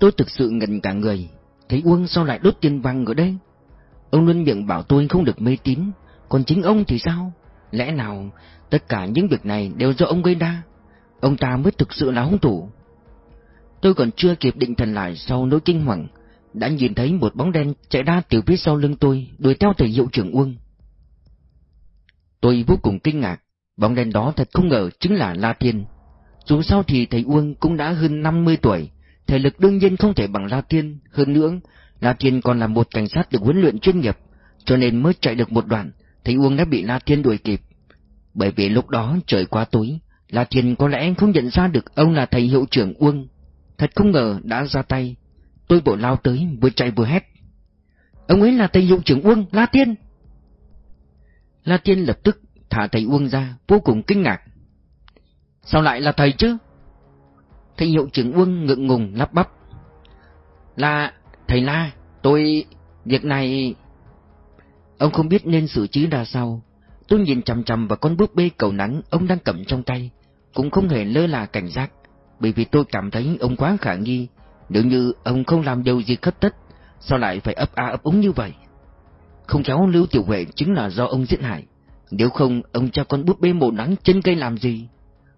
Tôi thực sự ngần cả người. Thấy Uông sao lại đốt tiền vàng ở đây? Ông luôn miệng bảo tôi không được mê tín, còn chính ông thì sao? Lẽ nào tất cả những việc này đều do ông gây ra? Ông ta mới thực sự là hung thủ. Tôi còn chưa kịp định thần lại sau nỗi kinh hoàng, đã nhìn thấy một bóng đen chạy ra từ phía sau lưng tôi, đuổi theo thầy hiệu trưởng Uông. Tôi vô cùng kinh ngạc, bóng đen đó thật không ngờ chính là La Thiên. Dù sao thì thầy Uông cũng đã hơn 50 tuổi, thể lực đương nhiên không thể bằng La Thiên, hơn nữa, La Thiên còn là một cảnh sát được huấn luyện chuyên nghiệp, cho nên mới chạy được một đoạn, thì Uông đã bị La Thiên đuổi kịp. Bởi vì lúc đó trời quá tối, La Thiên có lẽ không nhận ra được ông là thầy hiệu trưởng Uông. Thật không ngờ đã ra tay, tôi bộ lao tới vừa chạy vừa hét. Ông ấy là thầy hiệu trưởng Uông, La Thiên! La Thiên lập tức thả thầy Uông ra, vô cùng kinh ngạc. Sao lại là thầy chứ? Thầy hiệu trưởng Uông ngượng ngùng lắp bắp. Là, thầy La, tôi... Việc này... Ông không biết nên xử trí ra sao. Tôi nhìn chằm chằm vào con búp bê cầu nắng ông đang cầm trong tay, cũng không hề lơ là cảnh giác, bởi vì tôi cảm thấy ông quá khả nghi. Nếu như ông không làm điều gì khất tất, sao lại phải ấp a ấp úng như vậy? Không cháu Lưu Tiểu Huệ chính là do ông giết hại. Nếu không, ông cho con búp bê màu nắng trên cây làm gì?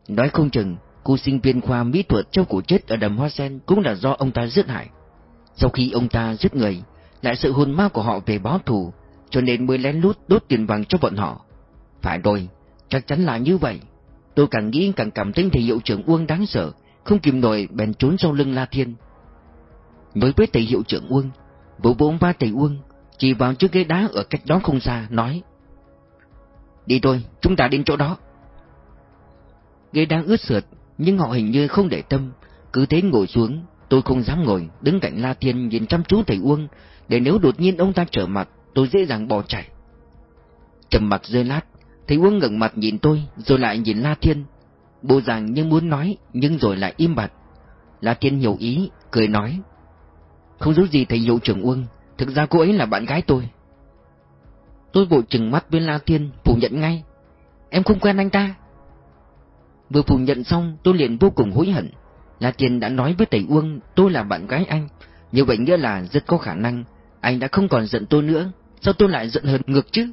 Nói không chừng, cô sinh viên khoa mỹ thuật trong cổ chết ở đầm hoa sen cũng là do ông ta giết hại. Sau khi ông ta giết người, lại sự hồn ma của họ về báo thù, cho nên mới lén lút đốt tiền vàng cho bọn họ. Phải rồi, chắc chắn là như vậy. Tôi càng nghĩ càng cảm thấy thầy hiệu trưởng Uông đáng sợ, không kìm nổi bèn trốn sau lưng La Thiên. Nói với thầy hiệu trưởng Uông, bố bố ba thầy Uông, chỉ vào chiếc ghế đá ở cách đó không xa, nói Đi thôi, chúng ta đến chỗ đó. Ghế đá ướt sượt, nhưng họ hình như không để tâm, cứ thế ngồi xuống, tôi không dám ngồi, đứng cạnh La Thiên nhìn chăm chú thầy Uông, để nếu đột nhiên ông ta trở mặt, tôi dễ dàng bỏ chạy. Trầm mặt rơi lát, thầy Uông ngẩng mặt nhìn tôi, rồi lại nhìn La Thiên. Bộ dạng như muốn nói, nhưng rồi lại im bặt. La Thiên hiểu ý, cười nói. không rốt gì thầy hiệu trưởng Uông, thực ra cô ấy là bạn gái tôi. Tôi vội chừng mắt với La Thiên, phủ nhận ngay. Em không quen anh ta. Vừa phủ nhận xong, tôi liền vô cùng hối hận. là tiền đã nói với thầy Uông tôi là bạn gái anh. Như vậy nghĩa là rất có khả năng anh đã không còn giận tôi nữa. Sao tôi lại giận hờn ngược chứ?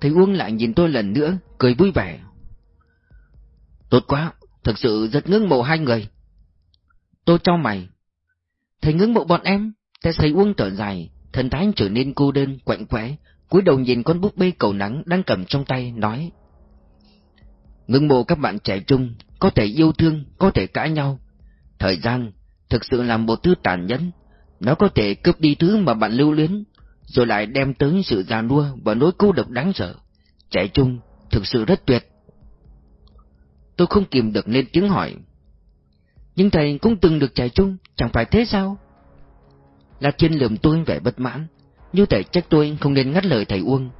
Thầy Uông lại nhìn tôi lần nữa, cười vui vẻ. Tốt quá, thực sự rất ngưỡng mộ hai người. Tôi cho mày. Thầy ngưỡng mộ bọn em thấy thầy Uông thở dài, thần thái trở nên cô đơn, quạnh quẽ, cúi đầu nhìn con búp bê cầu nắng đang cầm trong tay, nói. Ngưỡng mộ các bạn trẻ chung có thể yêu thương, có thể cãi nhau. Thời gian, thực sự là một thứ tàn nhẫn, nó có thể cướp đi thứ mà bạn lưu luyến, rồi lại đem tới sự già nua và nỗi cô độc đáng sợ. Trẻ trung, thực sự rất tuyệt. Tôi không kìm được nên tiếng hỏi. Nhưng thầy cũng từng được trẻ trung, chẳng phải thế sao? La Thiên lườm tôi vẻ bất mãn, như thể trách tôi không nên ngắt lời thầy Uông.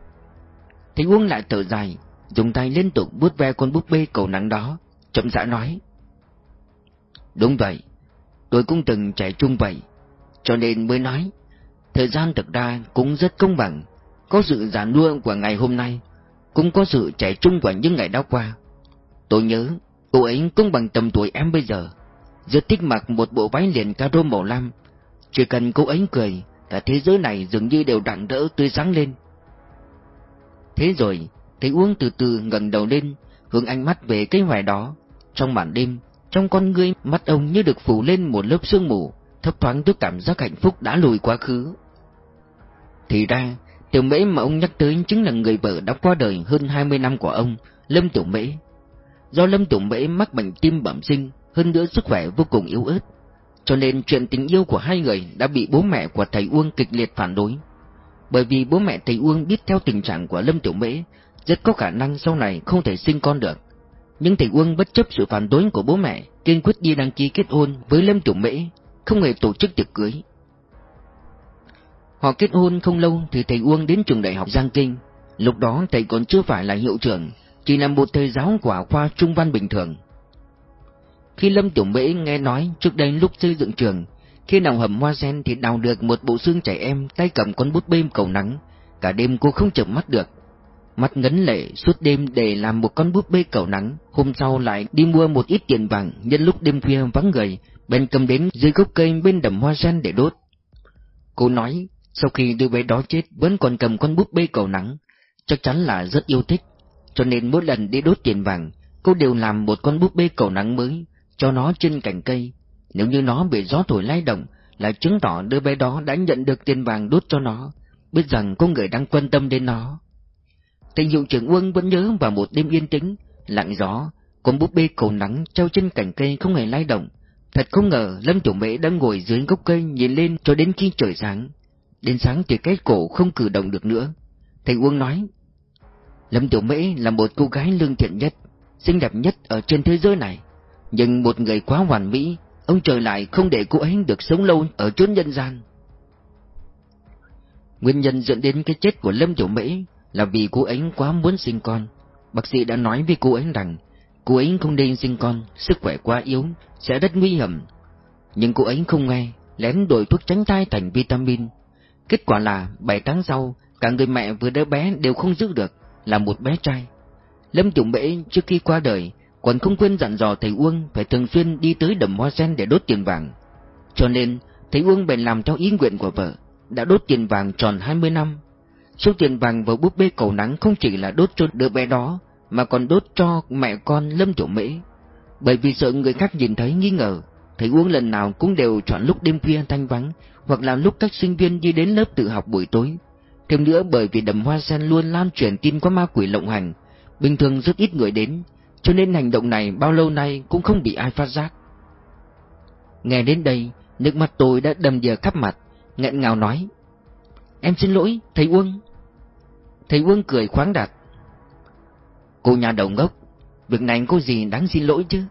Thầy Uông lại thở dài, dùng tay liên tục vuốt ve con búp bê cầu nắng đó, chậm rãi nói. Đúng vậy, tôi cũng từng trải chung vậy, cho nên mới nói, thời gian thực ra cũng rất công bằng, có sự già nua của ngày hôm nay, cũng có sự trải chung của những ngày đã qua. Tôi nhớ, cô ấy cũng bằng tầm tuổi em bây giờ, rất thích mặc một bộ váy liền caro màu lam, chỉ cần cô ấy cười, cả thế giới này dường như đều rạng rỡ tươi sáng lên. Thế rồi, thầy Uông từ từ ngẩng đầu lên, hướng ánh mắt về cái hoài đó. Trong màn đêm, trong con ngươi mắt ông như được phủ lên một lớp sương mù, thấp thoáng trước cảm giác hạnh phúc đã lùi quá khứ. Thì ra, tiểu mễ mà ông nhắc tới chính là người vợ đã qua đời hơn 20 năm của ông, Lâm Tiểu Mễ. Do Lâm Tiểu Mễ mắc bệnh tim bẩm sinh, hơn nữa sức khỏe vô cùng yếu ớt, cho nên chuyện tình yêu của hai người đã bị bố mẹ của thầy Uông kịch liệt phản đối. Bởi vì bố mẹ thầy Uông biết theo tình trạng của Lâm Tiểu Mễ, rất có khả năng sau này không thể sinh con được. Nhưng thầy Uông bất chấp sự phản đối của bố mẹ, kiên quyết đi đăng ký kết hôn với Lâm Tiểu Mễ, không hề tổ chức tiệc cưới. Họ kết hôn không lâu thì thầy Uông đến trường đại học Giang Kinh. Lúc đó thầy còn chưa phải là hiệu trưởng, chỉ là một thầy giáo của khoa trung văn bình thường. Khi Lâm Tiểu Mễ nghe nói trước đây lúc xây dựng trường, khi nào hầm hoa sen thì đào được một bộ xương trẻ em tay cầm con bút bêm cầu nắng, cả đêm cô không chợp mắt được mắt ngấn lệ suốt đêm để làm một con búp bê cầu nắng, hôm sau lại đi mua một ít tiền vàng, nhân lúc đêm khuya vắng người, bên cầm đến dưới gốc cây bên đầm hoa sen để đốt. Cô nói, sau khi đứa bé đó chết vẫn còn cầm con búp bê cầu nắng, chắc chắn là rất yêu thích, cho nên mỗi lần đi đốt tiền vàng, cô đều làm một con búp bê cầu nắng mới, cho nó trên cành cây. Nếu như nó bị gió thổi lay động, là chứng tỏ đứa bé đó đã nhận được tiền vàng đốt cho nó, biết rằng có người đang quan tâm đến nó. Thầy hiệu trưởng Uông vẫn nhớ vào một đêm yên tĩnh, lặng gió, con búp bê cầu nắng treo trên cành cây không hề lay động. Thật không ngờ Lâm Tiểu Mễ đang ngồi dưới gốc cây nhìn lên cho đến khi trời sáng. Đến sáng thì cái cổ không cử động được nữa. Thầy Uông nói, Lâm Tiểu Mễ là một cô gái lương thiện nhất, xinh đẹp nhất ở trên thế giới này. Nhưng một người quá hoàn mỹ, ông trời lại không để cô ấy được sống lâu ở chốn nhân gian. Nguyên nhân dẫn đến cái chết của Lâm Tiểu Mễ là vì cô ấy quá muốn sinh con. Bác sĩ đã nói với cô ấy rằng cô ấy không nên sinh con, sức khỏe quá yếu, sẽ rất nguy hiểm. Nhưng cô ấy không nghe, lén đổi thuốc tránh thai thành vitamin. Kết quả là 7 tháng sau, cả người mẹ vừa đứa bé đều không giữ được, là một bé trai. Lâm Tiểu Mễ trước khi qua đời còn không quên dặn dò thầy Uông phải thường xuyên đi tới đầm hoa sen để đốt tiền vàng. Cho nên, thầy Uông bèn làm theo ý nguyện của vợ, đã đốt tiền vàng tròn 20 năm. Số tiền vàng và búp bê cầu nắng không chỉ là đốt cho đứa bé đó, mà còn đốt cho mẹ con Lâm Tiểu Mễ. Bởi vì sợ người khác nhìn thấy nghi ngờ, thầy Uông lần nào cũng đều chọn lúc đêm khuya thanh vắng, hoặc là lúc các sinh viên đi đến lớp tự học buổi tối. Thêm nữa bởi vì đầm hoa sen luôn lan truyền tin có ma quỷ lộng hành, bình thường rất ít người đến, cho nên hành động này bao lâu nay cũng không bị ai phát giác. Nghe đến đây, nước mắt tôi đã đầm dờ khắp mặt, nghẹn ngào nói. Em xin lỗi, thầy Uông. Thầy Uông cười khoáng đạt. Cô nhà đầu ngốc, việc này có gì đáng xin lỗi chứ?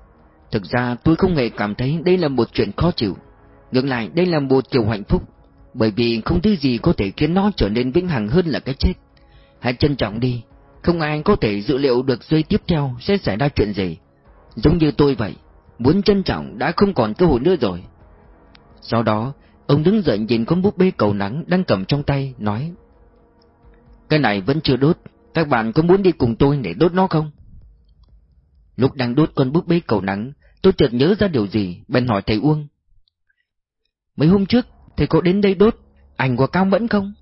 Thực ra tôi không hề cảm thấy đây là một chuyện khó chịu. Ngược lại đây là một điều hạnh phúc, bởi vì không thứ gì có thể khiến nó trở nên vĩnh hằng hơn là cái chết. Hãy trân trọng đi, không ai có thể dự liệu được giây tiếp theo sẽ xảy ra chuyện gì. Giống như tôi vậy, muốn trân trọng đã không còn cơ hội nữa rồi. Sau đó, ông đứng dậy nhìn con búp bê cầu nắng đang cầm trong tay, nói cái này vẫn chưa đốt, các bạn có muốn đi cùng tôi để đốt nó không? Lúc đang đốt con búp bê cầu nắng, tôi chợt nhớ ra điều gì, bèn hỏi thầy Uông. Mấy hôm trước, thầy có đến đây đốt, ảnh của Cao Mẫn không?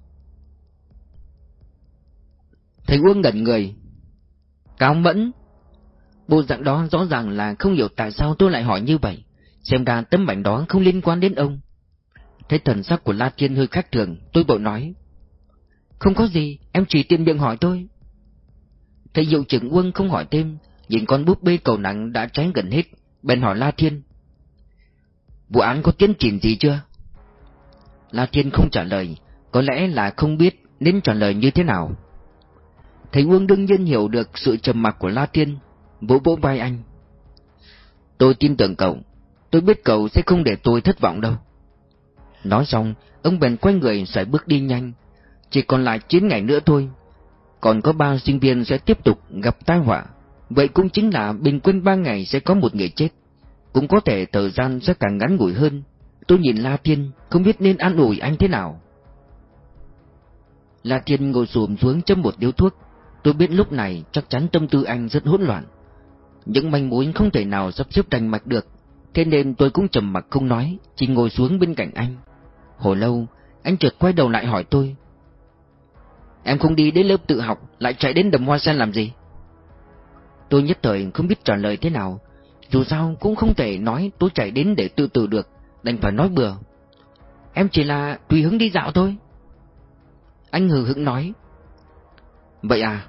Thầy Uông ngẩn người. Cao Mẫn? Bộ dạng đó rõ ràng là không hiểu tại sao tôi lại hỏi như vậy. Xem ra tấm ảnh đó không liên quan đến ông. Thấy thần sắc của La Thiên hơi khác thường, tôi bộ nói. Không có gì, em chỉ tiện miệng hỏi tôi. Thầy hiệu trưởng quân không hỏi thêm, nhìn con búp bê cầu nặng đã cháy gần hết, bèn hỏi La Thiên. Vụ án có tiến triển gì chưa? La Thiên không trả lời, có lẽ là không biết nên trả lời như thế nào. Thầy Uông đương nhiên hiểu được sự trầm mặc của La Thiên, vỗ vỗ vai anh. Tôi tin tưởng cậu, tôi biết cậu sẽ không để tôi thất vọng đâu. Nói xong, ông bèn quay người sẽ bước đi nhanh, chỉ còn lại 9 ngày nữa thôi. Còn có ba sinh viên sẽ tiếp tục gặp tai họa, vậy cũng chính là bình quân 3 ngày sẽ có một người chết. Cũng có thể thời gian sẽ càng ngắn ngủi hơn. Tôi nhìn La Thiên, không biết nên an ủi anh thế nào. La Thiên ngồi xùm xuống châm một điếu thuốc, Tôi biết lúc này chắc chắn tâm tư anh rất hỗn loạn. Những manh mối không thể nào sắp xếp thành mạch được, thế nên tôi cũng trầm mặc không nói, chỉ ngồi xuống bên cạnh anh. Hồi lâu, anh chợt quay đầu lại hỏi tôi. Em không đi đến lớp tự học, lại chạy đến đầm hoa sen làm gì? Tôi nhất thời không biết trả lời thế nào, dù sao cũng không thể nói tôi chạy đến để tự tử được, đành phải nói bừa. Em chỉ là tùy hứng đi dạo thôi. Anh hừ hững nói. Vậy à,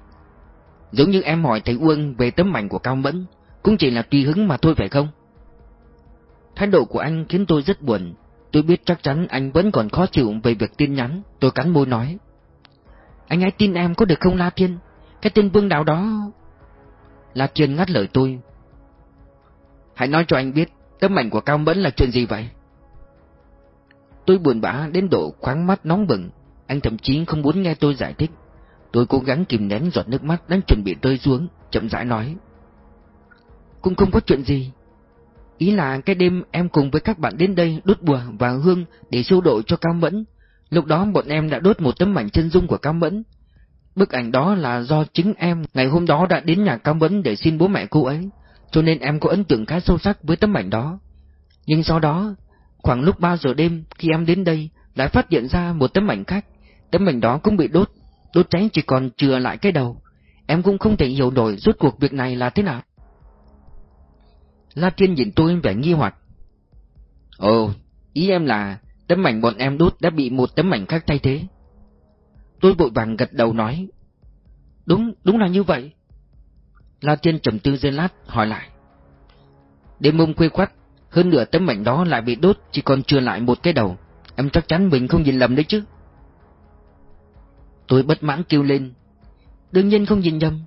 Giống như em hỏi thầy Uông về tấm ảnh của Cao Mẫn, cũng chỉ là tùy hứng mà thôi phải không? Thái độ của anh khiến tôi rất buồn, tôi biết chắc chắn anh vẫn còn khó chịu về việc tin nhắn, tôi cắn môi nói. Anh hãy tin em có được không La Thiên? Cái tên Vương Đạo đó... La Thiên ngắt lời tôi. Hãy nói cho anh biết, tấm ảnh của Cao Mẫn là chuyện gì vậy? Tôi buồn bã đến độ khoáng mắt nóng bừng, anh thậm chí không muốn nghe tôi giải thích. Tôi cố gắng kìm nén giọt nước mắt đang chuẩn bị rơi xuống, chậm rãi nói. Cũng không có chuyện gì. Ý là cái đêm em cùng với các bạn đến đây đốt bùa và hương để siêu độ cho Cao Mẫn. Lúc đó bọn em đã đốt một tấm ảnh chân dung của Cao Mẫn. Bức ảnh đó là do chính em ngày hôm đó đã đến nhà Cao Mẫn để xin bố mẹ cô ấy, cho nên em có ấn tượng khá sâu sắc với tấm ảnh đó. Nhưng sau đó, khoảng lúc 3 giờ đêm khi em đến đây, lại phát hiện ra một tấm ảnh khác, tấm ảnh đó cũng bị đốt, đốt cháy chỉ còn chừa lại cái đầu. Em cũng không thể hiểu nổi rốt cuộc việc này là thế nào. La Thiên nhìn tôi vẻ nghi hoặc. Ồ, ý em là tấm ảnh bọn em đốt đã bị một tấm ảnh khác thay thế. Tôi vội vàng gật đầu nói. Đúng, đúng là như vậy. La Thiên trầm tư giây lát, hỏi lại. Đêm hôm quê khoắt, hơn nửa tấm ảnh đó lại bị đốt, chỉ còn chưa lại một cái đầu. Em chắc chắn mình không nhìn lầm đấy chứ. Tôi bất mãn kêu lên. Đương nhiên không nhìn nhầm.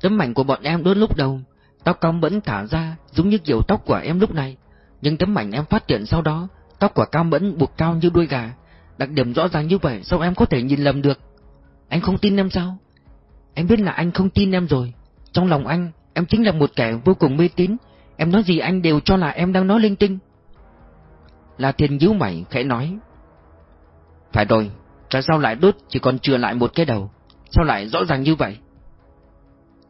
Tấm ảnh của bọn em đốt lúc đầu, tóc cong vẫn thả ra, giống như kiểu tóc của em lúc này. Nhưng tấm ảnh em phát hiện sau đó, tóc của cao Mẫn buộc cao như đuôi gà. Đặc điểm rõ ràng như vậy, sao em có thể nhìn lầm được? Anh không tin em sao? Em biết là anh không tin em rồi. Trong lòng anh, em chính là một kẻ vô cùng mê tín. Em nói gì anh đều cho là em đang nói linh tinh. là Thiên nhíu mày, khẽ nói. Phải rồi, tại sao lại đốt chỉ còn chừa lại một cái đầu? Sao lại rõ ràng như vậy?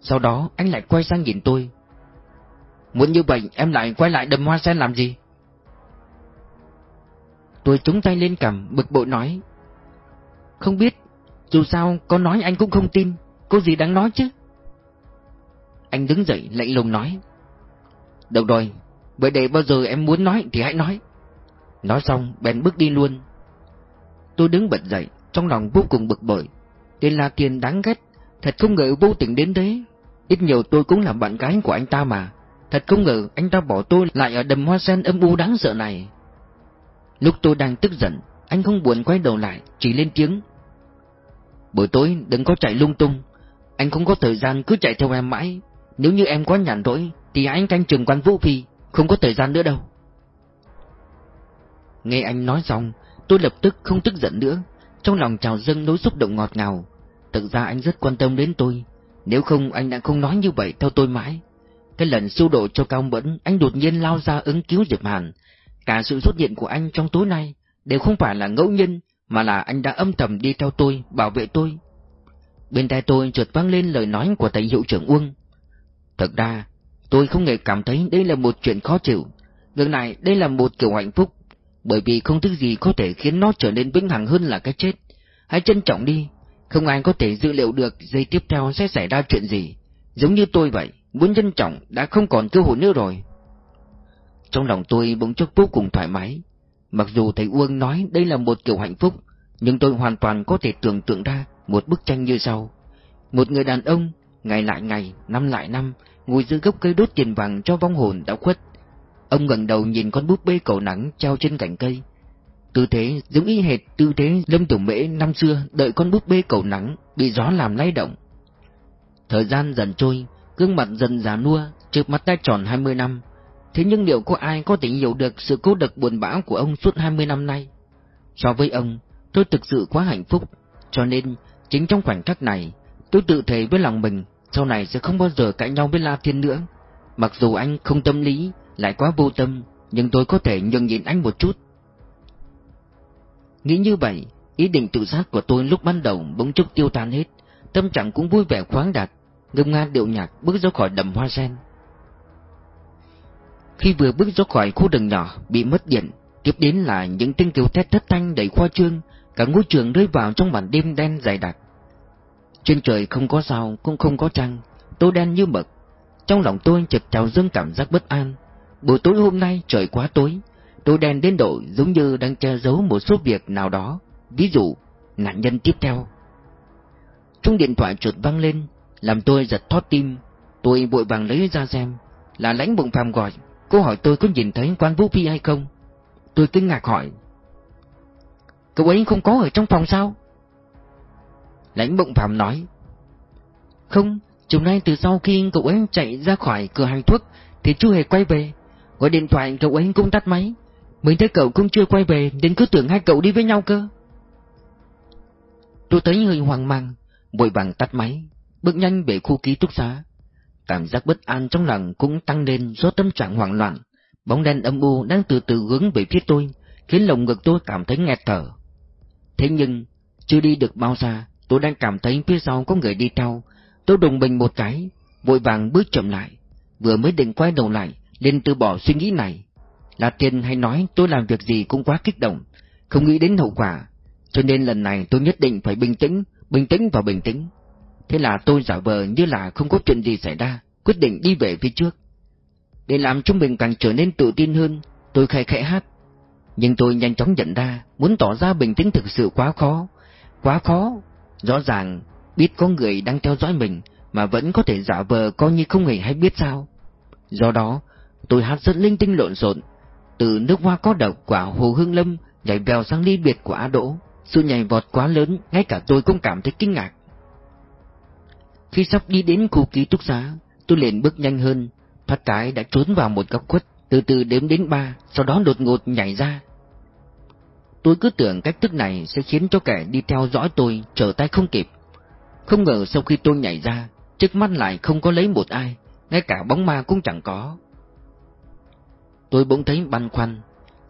Sau đó anh lại quay sang nhìn tôi. Muốn như vậy em lại quay lại đầm hoa sen làm gì? Tôi chống tay lên cầm, bực bội nói. Không biết, dù sao có nói anh cũng không tin, có gì đáng nói chứ? Anh đứng dậy lạnh lùng nói. Được rồi, vậy để bao giờ em muốn nói thì hãy nói. Nói xong, bèn bước đi luôn. Tôi đứng bật dậy, trong lòng vô cùng bực bội. Tên là tiền đáng ghét, thật không ngờ vô tình đến thế. Ít nhiều tôi cũng là bạn gái của anh ta mà. Thật không ngờ anh ta bỏ tôi lại ở đầm hoa sen âm u đáng sợ này. Lúc tôi đang tức giận, anh không buồn quay đầu lại, chỉ lên tiếng. Buổi tối đừng có chạy lung tung, anh không có thời gian cứ chạy theo em mãi. Nếu như em quá nhàn rỗi, thì anh canh trường quan Vũ Phi, không có thời gian nữa đâu. Nghe anh nói xong, tôi lập tức không tức giận nữa, trong lòng trào dâng nỗi xúc động ngọt ngào. Thực ra anh rất quan tâm đến tôi, nếu không anh đã không nói như vậy theo tôi mãi. Cái lần siêu độ cho Cao Mẫn, anh đột nhiên lao ra ứng cứu Diệp Hàn. Cả sự xuất hiện của anh trong tối nay đều không phải là ngẫu nhiên, mà là anh đã âm thầm đi theo tôi, bảo vệ tôi. Bên tai tôi chợt vang lên lời nói của thầy hiệu trưởng Uông. Thật ra, tôi không hề cảm thấy đây là một chuyện khó chịu. Ngược lại, đây là một kiểu hạnh phúc, bởi vì không thứ gì có thể khiến nó trở nên vĩnh hằng hơn là cái chết. Hãy trân trọng đi, không ai có thể dự liệu được giây tiếp theo sẽ xảy ra chuyện gì. Giống như tôi vậy, muốn trân trọng đã không còn cơ hội nữa rồi. Trong lòng tôi bỗng chốc vô cùng thoải mái. Mặc dù thầy Uông nói đây là một kiểu hạnh phúc, nhưng tôi hoàn toàn có thể tưởng tượng ra một bức tranh như sau. Một người đàn ông, ngày lại ngày, năm lại năm, ngồi dưới gốc cây đốt tiền vàng cho vong hồn đã khuất. Ông ngẩng đầu nhìn con búp bê cầu nắng treo trên cành cây. Tư thế giống y hệt tư thế Lâm Tiểu Mễ năm xưa đợi con búp bê cầu nắng bị gió làm lay động. Thời gian dần trôi, gương mặt dần già nua, trước mắt đã tròn 20 năm. Thế nhưng liệu có ai có thể hiểu được sự cố độc buồn bã của ông suốt 20 năm nay? So với ông, tôi thực sự quá hạnh phúc, cho nên chính trong khoảnh khắc này, tôi tự thề với lòng mình sau này sẽ không bao giờ cãi nhau với La Thiên nữa. Mặc dù anh không tâm lý, lại quá vô tâm, nhưng tôi có thể nhường nhịn anh một chút. Nghĩ như vậy, ý định tự sát của tôi lúc ban đầu bỗng chốc tiêu tan hết, tâm trạng cũng vui vẻ khoáng đạt, ngâm nga điệu nhạc bước ra khỏi đầm hoa sen. Khi vừa bước ra khỏi khu rừng nhỏ bị mất điện, tiếp đến là những tiếng kêu thét thất thanh đầy khoa trương, cả ngôi trường rơi vào trong màn đêm đen dày đặc. Trên trời không có sao, cũng không có trăng, tối đen như mực. Trong lòng tôi chợt trào dâng cảm giác bất an. Buổi tối hôm nay trời quá tối, tối đen đến độ giống như đang che giấu một số việc nào đó. Ví dụ, nạn nhân tiếp theo. Trong điện thoại chuột vang lên, làm tôi giật thót tim. Tôi vội vàng lấy ra xem, là lãnh bụng phàm gọi. Cô hỏi tôi có nhìn thấy quan Vũ Phi hay không? Tôi kinh ngạc hỏi. Cậu ấy không có ở trong phòng sao? Lãnh bụng phàm nói. Không, chiều nay từ sau khi cậu ấy chạy ra khỏi cửa hàng thuốc thì chưa hề quay về. Gọi điện thoại cậu ấy cũng tắt máy. Mình thấy cậu cũng chưa quay về nên cứ tưởng hai cậu đi với nhau cơ. Tôi thấy hơi hoang mang, vội vàng tắt máy, bước nhanh về khu ký túc xá. Cảm giác bất an trong lòng cũng tăng lên do tâm trạng hoảng loạn. Bóng đen âm u đang từ từ hướng về phía tôi, khiến lồng ngực tôi cảm thấy nghẹt thở. Thế nhưng, chưa đi được bao xa, tôi đang cảm thấy phía sau có người đi theo, tôi đùng bình một cái, vội vàng bước chậm lại, vừa mới định quay đầu lại, liền từ bỏ suy nghĩ này. là Tiên hay nói tôi làm việc gì cũng quá kích động, không nghĩ đến hậu quả, cho nên lần này tôi nhất định phải bình tĩnh, bình tĩnh và bình tĩnh. Thế là tôi giả vờ như là không có chuyện gì xảy ra, quyết định đi về phía trước. Để làm chúng mình càng trở nên tự tin hơn, tôi khẽ khẽ hát. Nhưng tôi nhanh chóng nhận ra, muốn tỏ ra bình tĩnh thực sự quá khó, quá khó. Rõ ràng, biết có người đang theo dõi mình, mà vẫn có thể giả vờ coi như không hề hay biết sao. Do đó, tôi hát rất linh tinh lộn xộn, từ nước hoa có độc của Hồ Hương Lâm nhảy vèo sang ly biệt của Á Đỗ. Sự nhảy vọt quá lớn, ngay cả tôi cũng cảm thấy kinh ngạc. Khi sắp đi đến khu ký túc xá, tôi liền bước nhanh hơn, thoát cái đã trốn vào một góc khuất, từ từ đếm đến ba, sau đó đột ngột nhảy ra. Tôi cứ tưởng cách thức này sẽ khiến cho kẻ đi theo dõi tôi trở tay không kịp. Không ngờ sau khi tôi nhảy ra, trước mắt lại không có lấy một ai, ngay cả bóng ma cũng chẳng có. Tôi bỗng thấy băn khoăn,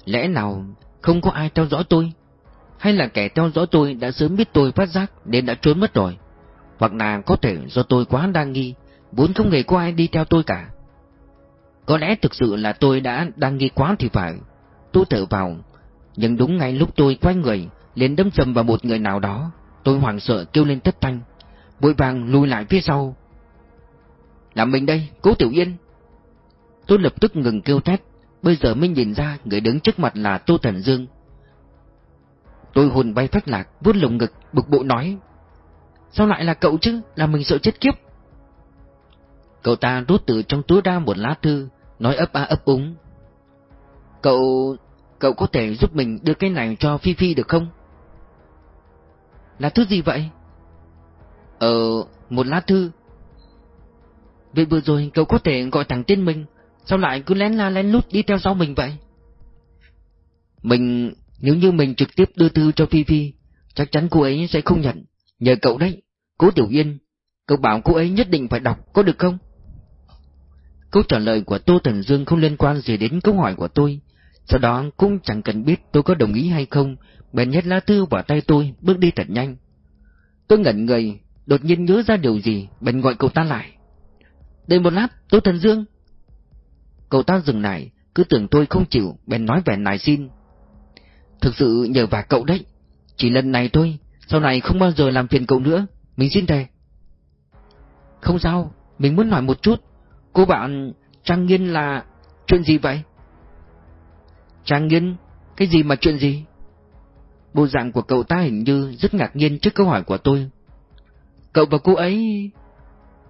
lẽ nào không có ai theo dõi tôi? Hay là kẻ theo dõi tôi đã sớm biết tôi phát giác nên đã trốn mất rồi? Hoặc là có thể do tôi quá đa nghi, vốn không hề có ai đi theo tôi cả. Có lẽ thực sự là tôi đã đang nghi quá thì phải. Tôi thở vào, nhưng đúng ngay lúc tôi quay người, liền đâm sầm vào một người nào đó. Tôi hoảng sợ kêu lên thất thanh, vội vàng lùi lại phía sau. Là mình đây, cố Tiểu Yên. Tôi lập tức ngừng kêu thét, bây giờ mới nhìn ra người đứng trước mặt là Tô Thần Dương. Tôi hồn bay phát lạc, vuốt lồng ngực, bực bội nói. Sao lại là cậu chứ, là mình sợ chết kiếp. Cậu ta rút từ trong túi ra một lá thư, nói ấp a ấp úng. Cậu... cậu có thể giúp mình đưa cái này cho Phi Phi được không? Là thư gì vậy? Ờ, một lá thư. Vậy vừa rồi cậu có thể gọi thẳng tên mình, sao lại cứ lén la lén lút đi theo sau mình vậy? Mình, nếu như mình trực tiếp đưa thư cho Phi Phi, chắc chắn cô ấy sẽ không nhận. Nhờ cậu đấy, cố Tiểu Yên, cậu bảo cô ấy nhất định phải đọc, có được không? Câu trả lời của Tô Thần Dương không liên quan gì đến câu hỏi của tôi. Sau đó cũng chẳng cần biết tôi có đồng ý hay không, bèn nhét lá thư vào tay tôi, bước đi thật nhanh. Tôi ngẩn người, đột nhiên nhớ ra điều gì, bèn gọi cậu ta lại. Đợi một lát, Tô Thần Dương. Cậu ta dừng lại, cứ tưởng tôi không chịu, bèn nói vẻ nài xin. Thực sự nhờ vả cậu đấy, chỉ lần này thôi, sau này không bao giờ làm phiền cậu nữa, mình xin thề. Không sao, mình muốn hỏi một chút, Cô bạn Trang Nghiên là... Chuyện gì vậy? Trang Nghiên? Cái gì mà chuyện gì? Bộ dạng của cậu ta hình như rất ngạc nhiên trước câu hỏi của tôi. Cậu và cô ấy...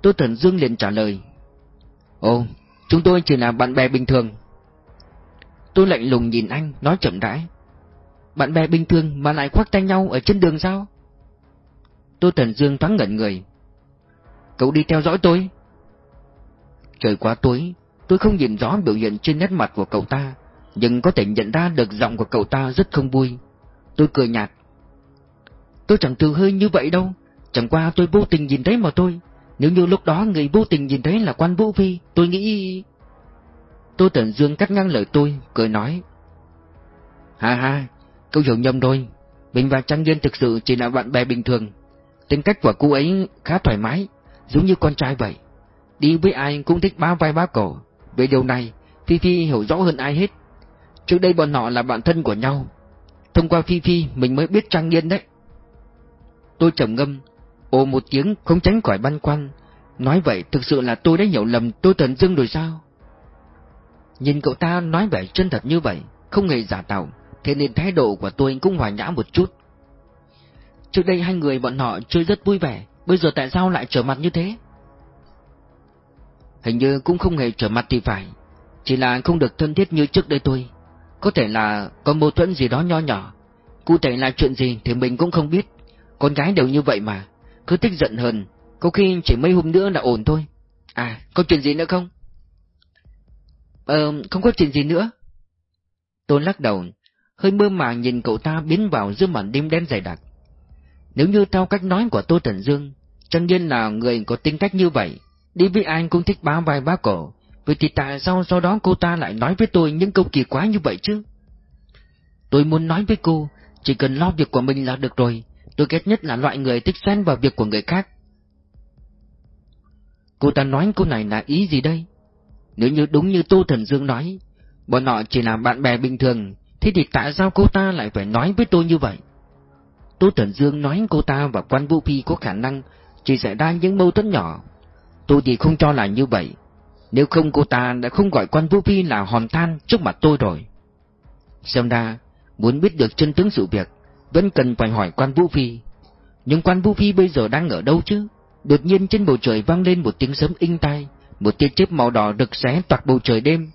Tô Thần Dương liền trả lời. Ồ, chúng tôi chỉ là bạn bè bình thường. Tôi lạnh lùng nhìn anh, nói chậm rãi. Bạn bè bình thường mà lại khoác tay nhau ở trên đường sao? Tô Thần Dương thoáng ngẩn người. Cậu đi theo dõi tôi? Trời quá tối, tôi không nhìn rõ biểu hiện trên nét mặt của cậu ta, nhưng có thể nhận ra được giọng của cậu ta rất không vui. Tôi cười nhạt. Tôi chẳng từ hơi như vậy đâu, chẳng qua tôi vô tình nhìn thấy mà thôi. Nếu như lúc đó người vô tình nhìn thấy là quan Vũ Phi, tôi nghĩ... Tôi Tần Dương cắt ngang lời tôi, cười nói. Ha ha, câu hiểu nhầm rồi. Mình và Trang Nhiên thực sự chỉ là bạn bè bình thường. Tính cách của cô ấy khá thoải mái, giống như con trai vậy. Đi với ai cũng thích bám vai bá cổ. Về điều này Phi Phi hiểu rõ hơn ai hết. Trước đây bọn họ là bạn thân của nhau. Thông qua Phi Phi mình mới biết Trang Nhiên đấy. Tôi trầm ngâm Ồ một tiếng không tránh khỏi băn khoăn. Nói vậy thực sự là tôi đã hiểu lầm tôi Thần Dương rồi sao? Nhìn cậu ta nói vẻ chân thật như vậy Không hề giả tạo. Thế nên thái độ của tôi cũng hòa nhã một chút. Trước đây hai người bọn họ chơi rất vui vẻ, Bây giờ tại sao lại trở mặt như thế? Hình như cũng không hề trở mặt thì phải, Chỉ là không được thân thiết như trước đây tôi Có thể là có mâu thuẫn gì đó nho nhỏ, Cụ thể là chuyện gì thì mình cũng không biết. Con gái đều như vậy mà, Cứ thích giận hơn, Có khi chỉ mấy hôm nữa là ổn thôi. À có chuyện gì nữa không? Ờ không có chuyện gì nữa. Tôi lắc đầu. Hơi mơ màng nhìn cậu ta biến vào giữa màn đêm đen dày đặc Nếu như theo cách nói của Tô thần Dương chân nhiên là người có tính cách như vậy Đi với anh cũng thích bá vai bá cổ Vậy thì tại sao sau đó cô ta lại nói với tôi những câu kỳ quái như vậy chứ Tôi muốn nói với cô Chỉ cần lo việc của mình là được rồi tôi ghét nhất là loại người thích xen vào việc của người khác. Cô ta nói câu này là ý gì đây? Nếu như đúng như Tô Thần Dương nói, bọn họ chỉ là bạn bè bình thường, thế thì tại sao cô ta lại phải nói với tôi như vậy? Tô Thần Dương nói cô ta và quan Vũ Phi có khả năng chỉ xảy ra những mâu thuẫn nhỏ. Tôi thì không cho là như vậy. Nếu không cô ta đã không gọi quan Vũ Phi là hòn than trước mặt tôi rồi. Xem ra, muốn biết được chân tướng sự việc, vẫn cần phải hỏi quan Vũ Phi. Nhưng quan Vũ Phi bây giờ đang ở đâu chứ? Đột nhiên trên bầu trời vang lên một tiếng sấm inh tai, một tia chớp màu đỏ rực xé toạc bầu trời đêm.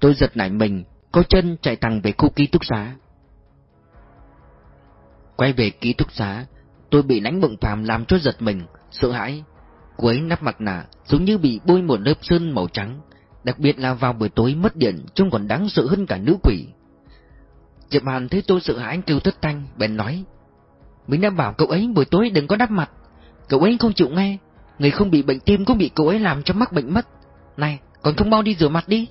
Tôi giật nảy mình, có chân chạy thẳng về khu ký túc xá. Quay về ký túc xá, tôi bị lãnh bụng phàm làm cho giật mình, sợ hãi. Cô ấy nắp mặt nạ, giống như bị bôi một lớp sơn màu trắng, đặc biệt là vào buổi tối mất điện trông còn đáng sợ hơn cả nữ quỷ. Diệp Hàn thấy tôi sợ hãi kêu thất thanh, bèn nói. Mình đã bảo cậu ấy buổi tối đừng có đắp mặt, cậu ấy không chịu nghe, người không bị bệnh tim cũng bị cậu ấy làm cho mắc bệnh mất. Này, còn không mau đi rửa mặt đi.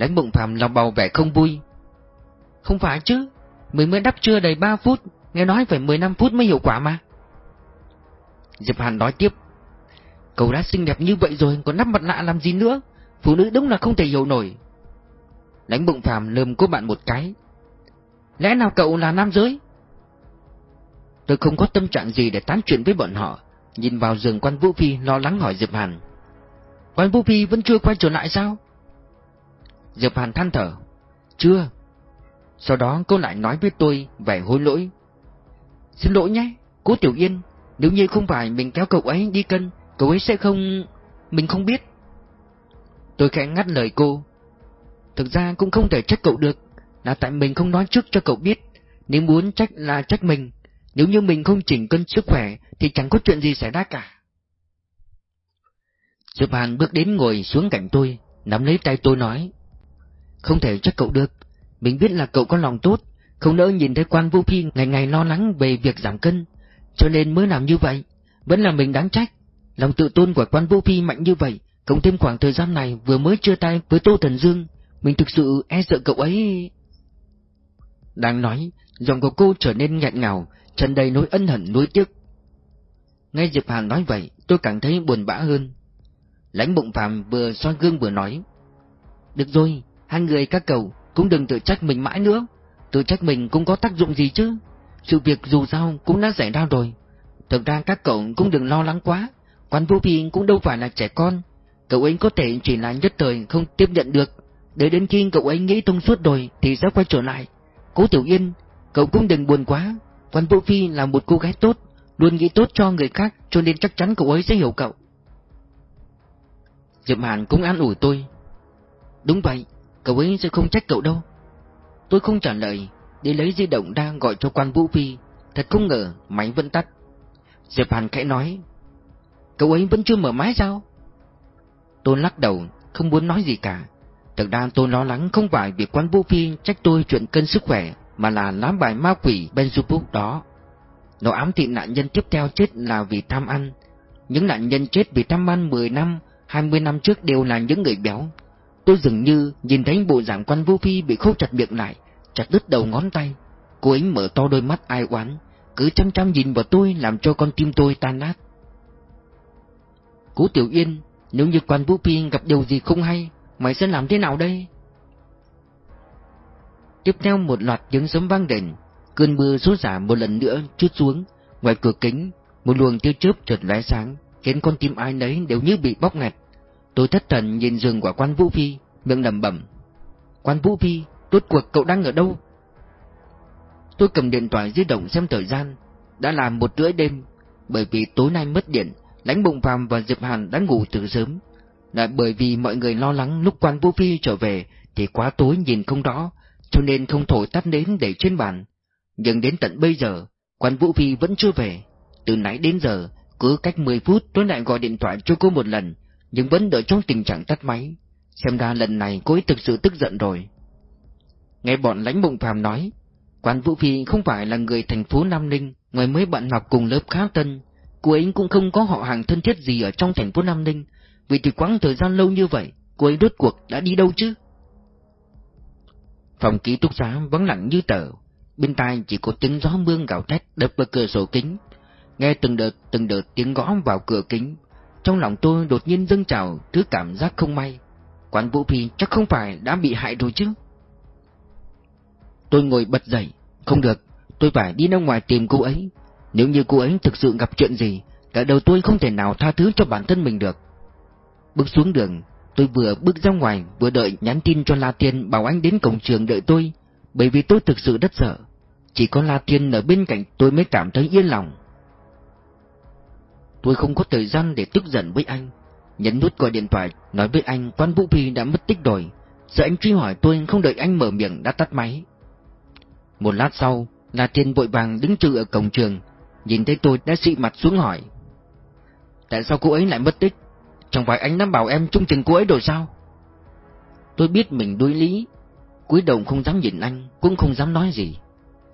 Lãnh bụng phàm lòng bầu vẻ không vui. Không phải chứ, mình mới đắp chưa đầy 3 phút, nghe nói phải 15 phút mới hiệu quả mà. Diệp Hàn nói tiếp. Cậu đã xinh đẹp như vậy rồi, còn nắp mặt nạ làm gì nữa? Phụ nữ đúng là không thể hiểu nổi. Lãnh bụng phàm lườm cô bạn một cái. Lẽ nào cậu là nam giới? Tôi không có tâm trạng gì để tán chuyện với bọn họ, nhìn vào giường quan Vũ Phi lo lắng hỏi Diệp Hàn. Quan Vũ Phi vẫn chưa quay trở lại sao? Diệp Hàn than thở. Chưa. Sau đó cô lại nói với tôi vẻ hối lỗi. Xin lỗi nhé, cố Tiểu Yên, nếu như không phải mình kéo cậu ấy đi cân, cậu ấy sẽ không... Mình không biết. Tôi khẽ ngắt lời cô. Thực ra cũng không thể trách cậu được, là tại mình không nói trước cho cậu biết. Nếu muốn trách là trách mình, nếu như mình không chỉnh cân sức khỏe thì chẳng có chuyện gì xảy ra cả. Diệp Hàn bước đến ngồi xuống cạnh tôi, nắm lấy tay tôi nói. Không thể trách cậu được, mình biết là cậu có lòng tốt, không nỡ nhìn thấy quan Vũ Phi ngày ngày lo lắng về việc giảm cân, cho nên mới làm như vậy, vẫn là mình đáng trách. Lòng tự tôn của quan Vũ Phi mạnh như vậy, cộng thêm khoảng thời gian này vừa mới chưa tay với Tô Thần Dương, mình thực sự e sợ cậu ấy... Đang nói, giọng của cô trở nên nghẹn ngào, tràn đầy nỗi ân hận nuối tiếc. Nghe Diệp Hàn nói vậy, tôi cảm thấy buồn bã hơn. Lãnh bụng phàm vừa soi gương vừa nói. Được rồi, hai người các cậu cũng đừng tự trách mình mãi nữa. Tự trách mình cũng có tác dụng gì chứ. Sự việc dù sao cũng đã xảy ra rồi. Thực ra các cậu cũng đừng lo lắng quá. Quan vô phi cũng đâu phải là trẻ con. Cậu ấy có thể chỉ là nhất thời không tiếp nhận được. Để đến khi cậu ấy nghĩ thông suốt rồi thì sẽ quay trở lại. Cố Tiểu Yên, cậu cũng đừng buồn quá. Quan Vũ Phi là một cô gái tốt, luôn nghĩ tốt cho người khác cho nên chắc chắn cậu ấy sẽ hiểu cậu. Diệp Hàn cũng an ủi tôi. Đúng vậy, cậu ấy sẽ không trách cậu đâu. Tôi không trả lời, đi lấy di động đang gọi cho quan Vũ Phi, thật không ngờ máy vẫn tắt. Diệp Hàn khẽ nói, cậu ấy vẫn chưa mở máy sao? Tôi lắc đầu, không muốn nói gì cả. Thực ra tôi lo lắng không phải việc quan Vũ Phi trách tôi chuyện cân sức khỏe, mà là lá bài ma quỷ Benzubuk đó. Nó ám thị nạn nhân tiếp theo chết là vì tham ăn. Những nạn nhân chết vì tham ăn 10 năm, 20 năm trước đều là những người béo. Tôi dường như nhìn thấy bộ dạng quan vô phi bị khâu chặt miệng lại, chặt đứt đầu ngón tay. Cô ấy mở to đôi mắt ai oán, cứ chăm chăm nhìn vào tôi làm cho con tim tôi tan nát. Cố Tiểu Yên, nếu như quan Vũ Phi gặp điều gì không hay, mày sẽ làm thế nào đây? Tiếp theo một loạt tiếng sấm vang đền, cơn mưa số giả một lần nữa chút xuống, ngoài cửa kính, một luồng tiêu chớp chợt lóe sáng, khiến con tim ai nấy đều như bị bóp nghẹt. Tôi thất thần nhìn giường của quan Vũ Phi, miệng lẩm bẩm. Quan Vũ Phi, rốt cuộc cậu đang ở đâu? Tôi cầm điện thoại di động xem thời gian, đã là một rưỡi đêm, bởi vì tối nay mất điện, lãnh bụng phàm và Diệp Hàn đã ngủ từ sớm. Lại bởi vì mọi người lo lắng lúc quan Vũ Phi trở về thì quá tối nhìn không rõ, cho nên không thổi tắt nến để trên bàn. Nhưng đến tận bây giờ, quan Vũ Phi vẫn chưa về. Từ nãy đến giờ, cứ cách 10 phút tôi lại gọi điện thoại cho cô một lần, nhưng vẫn đợi trong tình trạng tắt máy. Xem ra lần này cô ấy thực sự tức giận rồi. Nghe bọn lãnh bụng phàm nói, quan Vũ Phi không phải là người thành phố Nam Ninh, ngoài mấy bạn học cùng lớp khá tân. Cô ấy cũng không có họ hàng thân thiết gì ở trong thành phố Nam Ninh, vì từ quãng thời gian lâu như vậy, cô ấy rốt cuộc đã đi đâu chứ? Phòng ký túc xá vắng lặng như tờ, bên tai chỉ có tiếng gió mương gào thét đập vào cửa sổ kính. Nghe từng đợt từng đợt tiếng gõ vào cửa kính, trong lòng tôi đột nhiên dâng trào thứ cảm giác không may. Quán Vũ Phi chắc không phải đã bị hại rồi chứ? Tôi ngồi bật dậy, không được, tôi phải đi ra ngoài tìm cô ấy. Nếu như cô ấy thực sự gặp chuyện gì, cả đầu tôi không thể nào tha thứ cho bản thân mình được. Bước xuống đường, tôi vừa bước ra ngoài vừa đợi nhắn tin cho La Tiên bảo anh đến cổng trường đợi tôi, bởi vì tôi thực sự rất sợ. Chỉ có La Tiên ở bên cạnh tôi mới cảm thấy yên lòng. Tôi không có thời gian để tức giận với anh. Nhấn nút gọi điện thoại, nói với anh quan Vũ Phi đã mất tích rồi. Sợ anh truy hỏi tôi không đợi anh mở miệng đã tắt máy. Một lát sau, La thiên vội vàng đứng trừ ở cổng trường, nhìn thấy tôi đã xị mặt xuống hỏi. Tại sao cô ấy lại mất tích? Chẳng phải anh đã bảo em trung tình cô ấy rồi sao? Tôi biết mình đối lý, cúi đầu không dám nhìn anh, cũng không dám nói gì.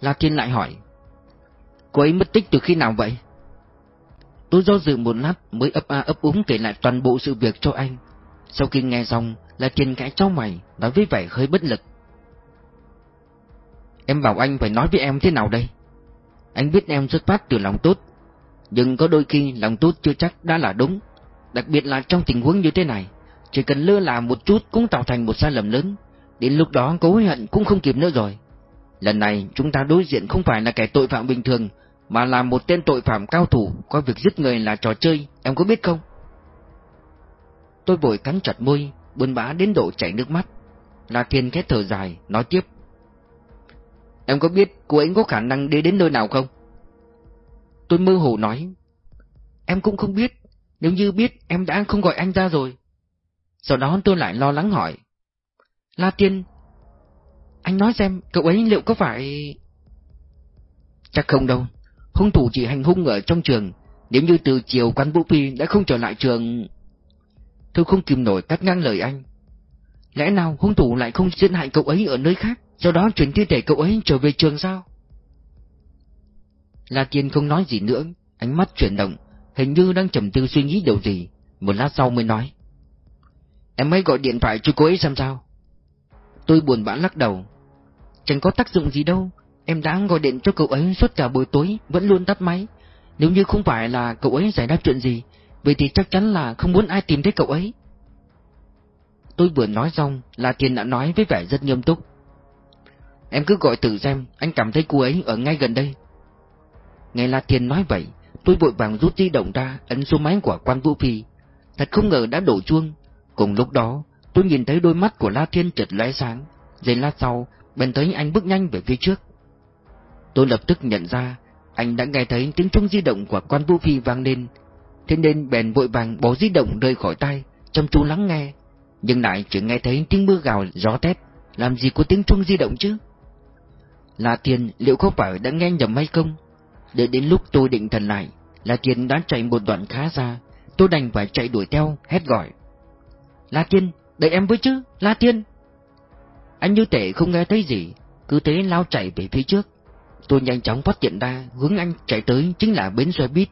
La Thiên lại hỏi, cô ấy mất tích từ khi nào vậy? Tôi do dự một lát mới ấp a ấp úng kể lại toàn bộ sự việc cho anh. Sau khi nghe xong, là Thiên cãi cho mày, nói với vẻ hơi bất lực. Em bảo anh phải nói với em thế nào đây? Anh biết em xuất phát từ lòng tốt, nhưng có đôi khi lòng tốt chưa chắc đã là đúng, đặc biệt là trong tình huống như thế này, chỉ cần lơ là một chút cũng tạo thành một sai lầm lớn, đến lúc đó cố hối hận cũng không kịp nữa rồi. Lần này chúng ta đối diện không phải là kẻ tội phạm bình thường, mà là một tên tội phạm cao thủ, coi việc giết người là trò chơi, em có biết không? Tôi vội cắn chặt môi, buồn bã đến độ chảy nước mắt. La Thiên khét thở dài, nói tiếp. Em có biết cô ấy có khả năng đi đến nơi nào không? Tôi mơ hồ nói. Em cũng không biết, nếu như biết em đã không gọi anh ra rồi. Sau đó tôi lại lo lắng hỏi. La Thiên anh nói xem cậu ấy liệu có phải... Chắc không đâu, hung thủ chỉ hành hung ở trong trường, nếu như từ chiều quán Vũ Phi đã không trở lại trường... Tôi không kìm nổi cắt ngang lời anh. Lẽ nào hung thủ lại không giết hại cậu ấy ở nơi khác, sau đó chuyển thi thể cậu ấy trở về trường sao? La Tiên không nói gì nữa, ánh mắt chuyển động, hình như đang trầm tư suy nghĩ điều gì, một lát sau mới nói. Em mới gọi điện thoại cho cô ấy xem sao. Tôi buồn bã lắc đầu. Chẳng có tác dụng gì đâu, em đã gọi điện cho cậu ấy suốt cả buổi tối, vẫn luôn tắt máy. Nếu như không phải là cậu ấy giải đáp chuyện gì, vậy thì chắc chắn là không muốn ai tìm thấy cậu ấy. Tôi vừa nói xong, là Thiên đã nói với vẻ rất nghiêm túc. Em cứ gọi thử xem, anh cảm thấy cô ấy ở ngay gần đây. Nghe La Thiên nói vậy, tôi vội vàng rút di động ra, ấn số máy của quan Vũ Phi. Thật không ngờ đã đổ chuông. Cùng lúc đó, tôi nhìn thấy đôi mắt của La Thiên chợt lóe sáng. Giây lát sau, bèn thấy anh bước nhanh về phía trước. Tôi lập tức nhận ra, anh đã nghe thấy tiếng chuông di động của quan Vũ Phi vang lên. Thế nên bèn vội vàng bỏ di động rơi khỏi tay, chăm chú lắng nghe. Nhưng lại chỉ nghe thấy tiếng mưa gào gió tét, làm gì có tiếng chuông di động chứ? La Tiền liệu có phải đã nghe nhầm hay không? Để đến lúc tôi định thần lại, La Tiền đã chạy một đoạn khá xa, tôi đành phải chạy đuổi theo, hét gọi. La tiên đợi em với chứ, La tiên Anh như tệ không nghe thấy gì, cứ thế lao chạy về phía trước. Tôi nhanh chóng phát hiện ra hướng anh chạy tới chính là bến xe buýt.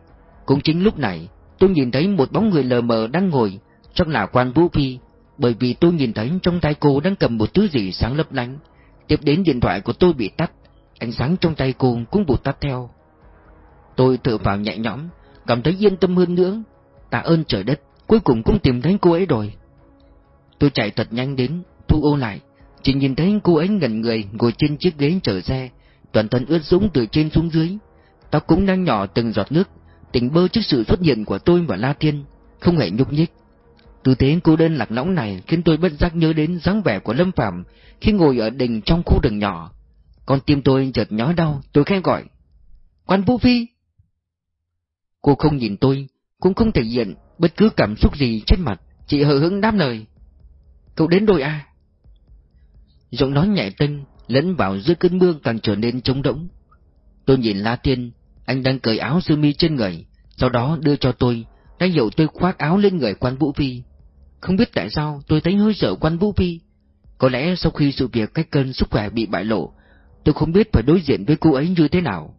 Cũng chính lúc này, tôi nhìn thấy một bóng người lờ mờ đang ngồi, chắc là quan Vũ Phi, bởi vì tôi nhìn thấy trong tay cô đang cầm một thứ gì sáng lấp lánh. Tiếp đến điện thoại của tôi bị tắt, ánh sáng trong tay cô cũng bụt tắt theo. Tôi thở vào nhẹ nhõm, cảm thấy yên tâm hơn nữa. Tạ ơn trời đất, cuối cùng cũng tìm thấy cô ấy rồi. Tôi chạy thật nhanh đến, thu ô lại, chỉ nhìn thấy cô ấy ngẩn người ngồi trên chiếc ghế chở xe, toàn thân ướt sũng từ trên xuống dưới. Tóc cũng đang nhỏ từng giọt nước, tỉnh bơ trước sự xuất hiện của tôi và La Thiên, không hề nhúc nhích. Tư thế cô đơn lạc lõng này khiến tôi bất giác nhớ đến dáng vẻ của Lâm Phạm khi ngồi ở đình trong khu rừng nhỏ. Con tim tôi chợt nhói đau, tôi khen gọi. Quan Vũ Phi! Cô không nhìn tôi, cũng không thể hiện bất cứ cảm xúc gì trên mặt, chỉ hờ hững đáp lời. Cậu đến rồi à? Giọng nói nhẹ tinh, lẫn vào giữa cơn mưa càng trở nên trống rỗng. Tôi nhìn La Tiên, anh đang cởi áo sơ mi trên người, sau đó đưa cho tôi, đã hiểu tôi khoác áo lên người quan Vũ Phi. Không biết tại sao tôi thấy hơi sợ quan Vũ Phi. Có lẽ sau khi sự việc cách cơn sức khỏe bị bại lộ, tôi không biết phải đối diện với cô ấy như thế nào.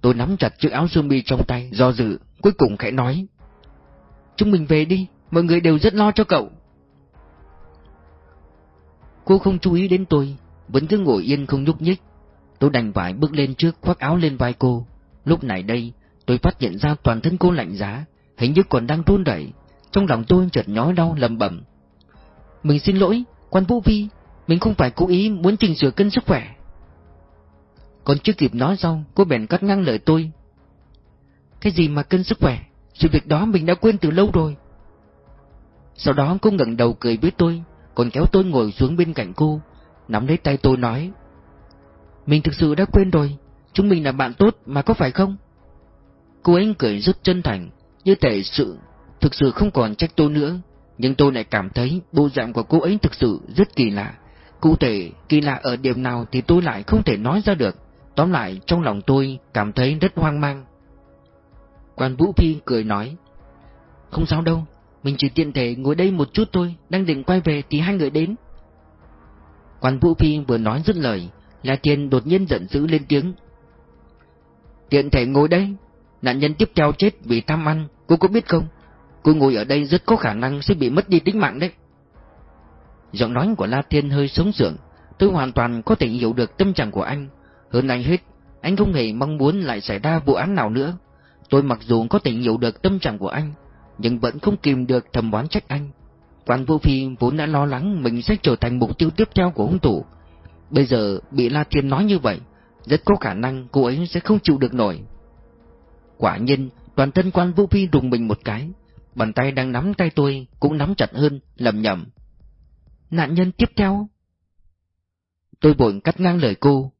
Tôi nắm chặt chiếc áo sơ mi trong tay, do dự, cuối cùng khẽ nói. Chúng mình về đi, mọi người đều rất lo cho cậu. Cô không chú ý đến tôi, vẫn cứ ngồi yên không nhúc nhích. Tôi đành phải bước lên trước khoác áo lên vai cô. Lúc này đây, tôi phát hiện ra toàn thân cô lạnh giá, hình như còn đang run rẩy. Trong lòng tôi chợt nhói đau lầm bẩm. Mình xin lỗi, quan Vũ Vi, mình không phải cố ý muốn chỉnh sửa cân sức khỏe. Còn chưa kịp nói xong, cô bèn cắt ngang lời tôi. Cái gì mà cân sức khỏe, sự việc đó mình đã quên từ lâu rồi. Sau đó cô ngẩng đầu cười với tôi, còn kéo tôi ngồi xuống bên cạnh cô, nắm lấy tay tôi nói. Mình thực sự đã quên rồi, chúng mình là bạn tốt mà có phải không? Cô ấy cười rất chân thành, như thể sự thực sự không còn trách tôi nữa, nhưng tôi lại cảm thấy bộ dạng của cô ấy thực sự rất kỳ lạ. Cụ thể, kỳ lạ ở điểm nào thì tôi lại không thể nói ra được. Tóm lại, trong lòng tôi cảm thấy rất hoang mang. Quan Vũ Phi cười nói, Không sao đâu, mình chỉ tiện thể ngồi đây một chút thôi, đang định quay về thì hai người đến. Quan Vũ Phi vừa nói dứt lời, La Thiên đột nhiên giận dữ lên tiếng. Tiện thể ngồi đây, nạn nhân tiếp theo chết vì tham ăn, cô có biết không? Cô ngồi ở đây rất có khả năng sẽ bị mất đi tính mạng đấy. Giọng nói của La Thiên hơi sống sượng, tôi hoàn toàn có thể hiểu được tâm trạng của anh. Hơn anh hết, anh không hề mong muốn lại xảy ra vụ án nào nữa. Tôi mặc dù có thể hiểu được tâm trạng của anh, nhưng vẫn không kìm được thầm oán trách anh. Quan Vũ Phi vốn đã lo lắng mình sẽ trở thành mục tiêu tiếp theo của hung thủ. Bây giờ bị La Thiên nói như vậy, rất có khả năng cô ấy sẽ không chịu được nổi. Quả nhiên, toàn thân quan Vũ Phi rùng mình một cái, bàn tay đang nắm tay tôi cũng nắm chặt hơn, lầm nhầm. Nạn nhân tiếp theo? Tôi vội cắt ngang lời cô.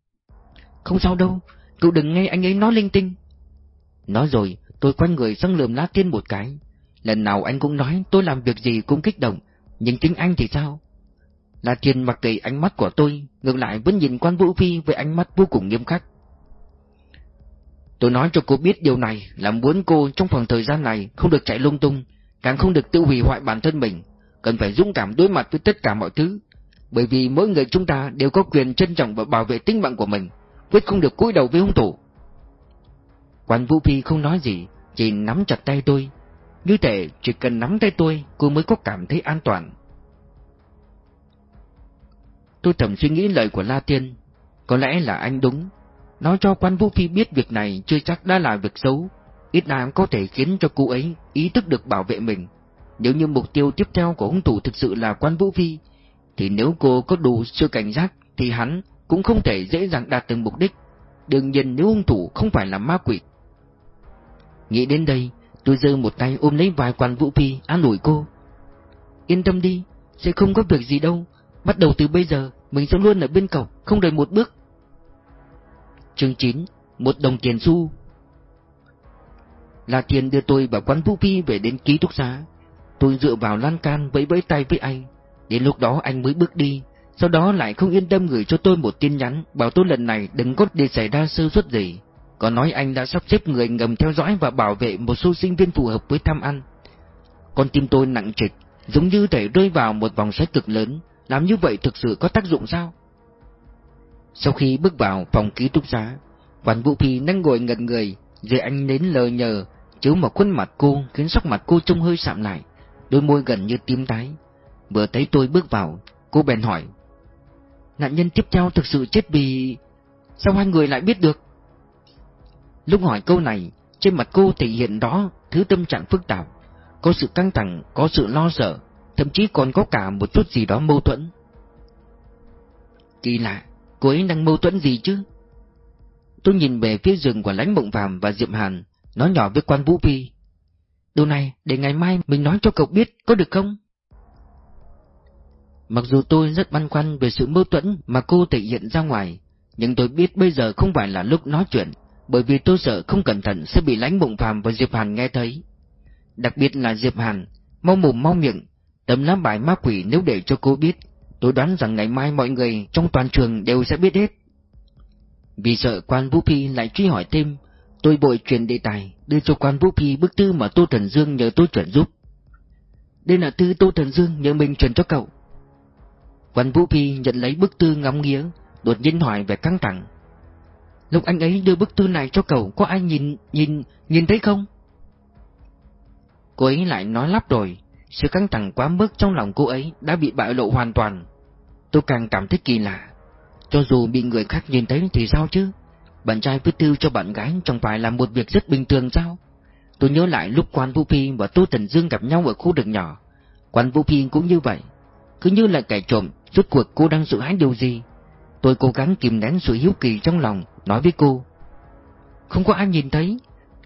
Không sao đâu, cậu đừng nghe anh ấy nói linh tinh. Nói rồi, tôi quay người sang lườm La Thiên một cái. Lần nào anh cũng nói tôi làm việc gì cũng kích động, nhưng tính anh thì sao? La Thiên mặc kệ ánh mắt của tôi, ngược lại vẫn nhìn quan Vũ Phi với ánh mắt vô cùng nghiêm khắc. Tôi nói cho cô biết điều này là muốn cô trong khoảng thời gian này không được chạy lung tung, càng không được tự hủy hoại bản thân mình, cần phải dũng cảm đối mặt với tất cả mọi thứ. Bởi vì mỗi người chúng ta đều có quyền trân trọng và bảo vệ tính mạng của mình, quyết không được cúi đầu với hung thủ. Quan Vũ Phi không nói gì, chỉ nắm chặt tay tôi. Như thể chỉ cần nắm tay tôi, cô mới có cảm thấy an toàn. Tôi thầm suy nghĩ lời của La Tiên, có lẽ là anh đúng, Nói cho quan Vũ Phi biết việc này chưa chắc đã là việc xấu, ít nào có thể khiến cho cô ấy ý thức được bảo vệ mình. Nếu như mục tiêu tiếp theo của hung thủ thực sự là quan Vũ Phi, thì nếu cô có đủ sự cảnh giác thì hắn cũng không thể dễ dàng đạt được mục đích. Đương nhiên nếu hung thủ không phải là ma quỷ. Nghĩ đến đây, tôi giơ một tay ôm lấy vài quan Vũ Phi an ủi cô. Yên tâm đi, sẽ không có việc gì đâu. Bắt đầu từ bây giờ, mình sẽ luôn ở bên cậu, không đợi một bước. Chương 9 Một đồng tiền xu La Thiên đưa tôi và quán Vũ Phi về đến ký túc xá Tôi dựa vào lan can vẫy vẫy tay với anh Đến lúc đó anh mới bước đi Sau đó lại không yên tâm gửi cho tôi một tin nhắn Bảo tôi lần này đừng có để xảy ra sơ suất gì có nói anh đã sắp xếp người ngầm theo dõi và bảo vệ một số sinh viên phù hợp với tham ăn Con tim tôi nặng trịch Giống như thể rơi vào một vòng xoáy cực lớn Làm như vậy thực sự có tác dụng sao? Sau khi bước vào phòng ký túc xá, Quản Vũ Phi đang ngồi ngẩn người, rồi anh đến lờ nhờ, chiếu một khuôn mặt cô khiến sắc mặt cô trông hơi sạm lại, đôi môi gần như tím tái. Vừa thấy tôi bước vào, cô bèn hỏi. Nạn nhân tiếp theo thực sự chết vì... Sao hai người lại biết được? Lúc hỏi câu này, trên mặt cô thể hiện đó thứ tâm trạng phức tạp, có sự căng thẳng, có sự lo sợ, thậm chí còn có cả một chút gì đó mâu thuẫn. Kỳ lạ, Cô ấy đang mâu thuẫn gì chứ? Tôi nhìn về phía rừng của lãnh mộng vàm và Diệm Hàn, nói nhỏ với quan Vũ Phi. Điều này để ngày mai mình nói cho cậu biết có được không? Mặc dù tôi rất băn khoăn về sự mâu thuẫn mà cô thể hiện ra ngoài, nhưng tôi biết bây giờ không phải là lúc nói chuyện, bởi vì tôi sợ không cẩn thận sẽ bị lãnh bụng phàm và Diệp Hàn nghe thấy. Đặc biệt là Diệp Hàn, mau mồm mau miệng, tấm lá bài ma quỷ nếu để cho cô biết, Tôi đoán rằng ngày mai mọi người trong toàn trường đều sẽ biết hết. Vì sợ quan Vũ Phi lại truy hỏi thêm, tôi bội truyền đề tài, đưa cho quan Vũ Phi bức thư mà Tô thần Dương nhờ tôi chuyển giúp. Đây là thư Tô thần Dương nhờ mình chuyển cho cậu. Quan Vũ Phi nhận lấy bức thư ngắm nghía, đột nhiên hỏi về căng thẳng. Lúc anh ấy đưa bức thư này cho cậu, có ai nhìn, nhìn, nhìn thấy không? Cô ấy lại nói lắp rồi, sự căng thẳng quá mức trong lòng cô ấy đã bị bại lộ hoàn toàn. Tôi càng cảm thấy kỳ lạ. Cho dù bị người khác nhìn thấy thì sao chứ? Bạn trai viết thư cho bạn gái chẳng phải là một việc rất bình thường sao? Tôi nhớ lại lúc quan Vũ Phi và Tô Thần Dương gặp nhau ở khu đường nhỏ. Quan Vũ Phi cũng như vậy. Cứ như là kẻ trộm, rốt cuộc cô đang sợ hãi điều gì? Tôi cố gắng kìm nén sự hiếu kỳ trong lòng, nói với cô. Không có ai nhìn thấy,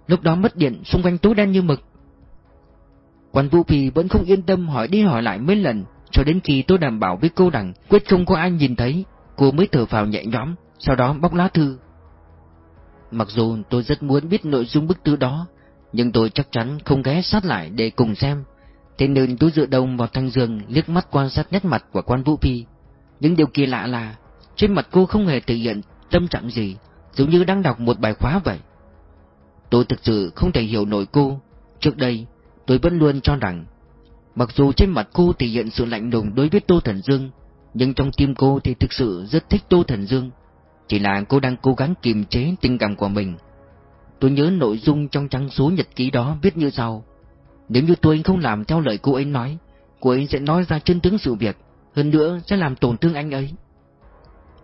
lúc đó mất điện, xung quanh tối đen như mực. Quan Vũ Phi vẫn không yên tâm hỏi đi hỏi lại mấy lần, cho đến khi tôi đảm bảo với cô rằng quyết không có ai nhìn thấy, cô mới thở phào nhẹ nhõm, sau đó bóc lá thư. Mặc dù tôi rất muốn biết nội dung bức thư đó, nhưng tôi chắc chắn không ghé sát lại để cùng xem. Thế nên tôi dựa đầu vào thanh giường liếc mắt quan sát nét mặt của quan Vũ Phi. Nhưng điều kỳ lạ là trên mặt cô không hề thể hiện tâm trạng gì, giống như đang đọc một bài khóa vậy. Tôi thực sự không thể hiểu nổi cô. Trước đây, tôi vẫn luôn cho rằng, mặc dù trên mặt cô thể hiện sự lạnh lùng đối với Tô Thần Dương, nhưng trong tim cô thì thực sự rất thích Tô Thần Dương. Chỉ là cô đang cố gắng kiềm chế tình cảm của mình. Tôi nhớ nội dung trong trang số nhật ký đó viết như sau. Nếu như tôi không làm theo lời cô ấy nói, cô ấy sẽ nói ra chân tướng sự việc, hơn nữa sẽ làm tổn thương anh ấy.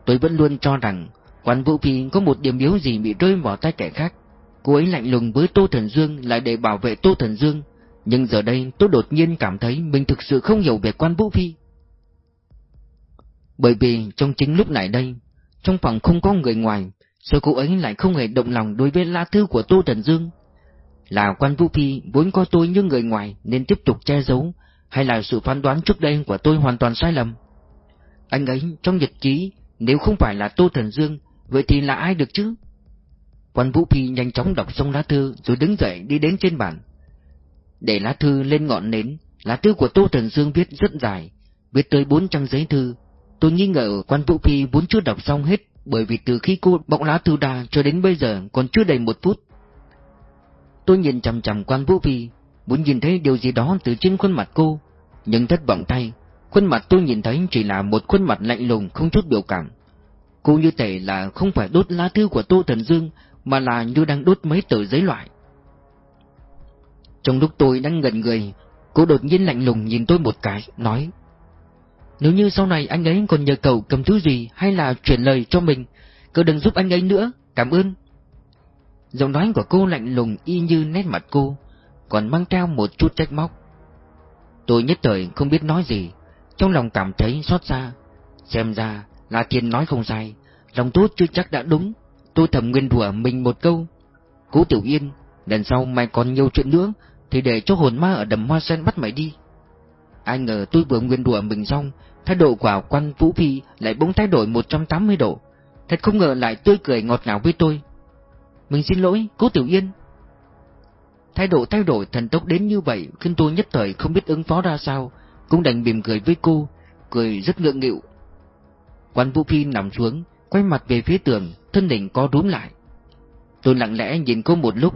Tôi vẫn luôn cho rằng quan Vũ Phi có một điểm yếu gì bị rơi vào tay kẻ khác. Cô ấy lạnh lùng với Tô Thần Dương lại để bảo vệ Tô Thần Dương, nhưng giờ đây tôi đột nhiên cảm thấy mình thực sự không hiểu về quan Vũ Phi. Bởi vì trong chính lúc này đây, trong phòng không có người ngoài, sao cô ấy lại không hề động lòng đối với lá thư của Tô Thần Dương? Là quan Vũ Phi vốn coi tôi như người ngoài nên tiếp tục che giấu, hay là sự phán đoán trước đây của tôi hoàn toàn sai lầm? Anh ấy trong nhật ký, nếu không phải là Tô Thần Dương, vậy thì là ai được chứ? Quan Vũ Phi nhanh chóng đọc xong lá thư rồi đứng dậy đi đến trên bàn. Để lá thư lên ngọn nến, lá thư của Tô Thần Dương viết rất dài, viết tới bốn trang giấy thư. Tôi nghi ngờ quan Vũ Phi vốn chưa đọc xong hết bởi vì từ khi cô bọc lá thư ra cho đến bây giờ còn chưa đầy một phút. Tôi nhìn chằm chằm quan Vũ Phi, muốn nhìn thấy điều gì đó từ trên khuôn mặt cô, nhưng thất vọng thay, khuôn mặt tôi nhìn thấy chỉ là một khuôn mặt lạnh lùng không chút biểu cảm. Cô như thể là không phải đốt lá thư của Tô Thần Dương, mà là như đang đốt mấy tờ giấy loại. Trong lúc tôi đang ngẩn người, cô đột nhiên lạnh lùng nhìn tôi một cái, nói Nếu như sau này anh ấy còn nhờ cậu cầm thứ gì hay là chuyển lời cho mình, cậu đừng giúp anh ấy nữa, cảm ơn. Giọng nói của cô lạnh lùng y như nét mặt cô, còn mang theo một chút trách móc. Tôi nhất thời không biết nói gì, trong lòng cảm thấy xót xa. Xem ra là Thiên nói không sai, lòng tốt chưa chắc đã đúng. Tôi thầm nguyên đùa mình một câu. Cố Tiểu Yên, lần sau mày còn nhiều chuyện nữa, thì để cho hồn ma ở đầm hoa sen bắt mày đi. Ai ngờ tôi vừa nguyên đùa mình xong, thái độ của quan Vũ Phi lại bỗng thay đổi 180 độ. Thật không ngờ lại tươi cười ngọt ngào với tôi. Mình xin lỗi, Cố Tiểu Yên. Thái độ thay đổi thần tốc đến như vậy khiến tôi nhất thời không biết ứng phó ra sao, cũng đành mỉm cười với cô, cười rất ngượng nghịu. Quan Vũ Phi nằm xuống, quay mặt về phía tường, thân hình co rúm lại. Tôi lặng lẽ nhìn cô một lúc,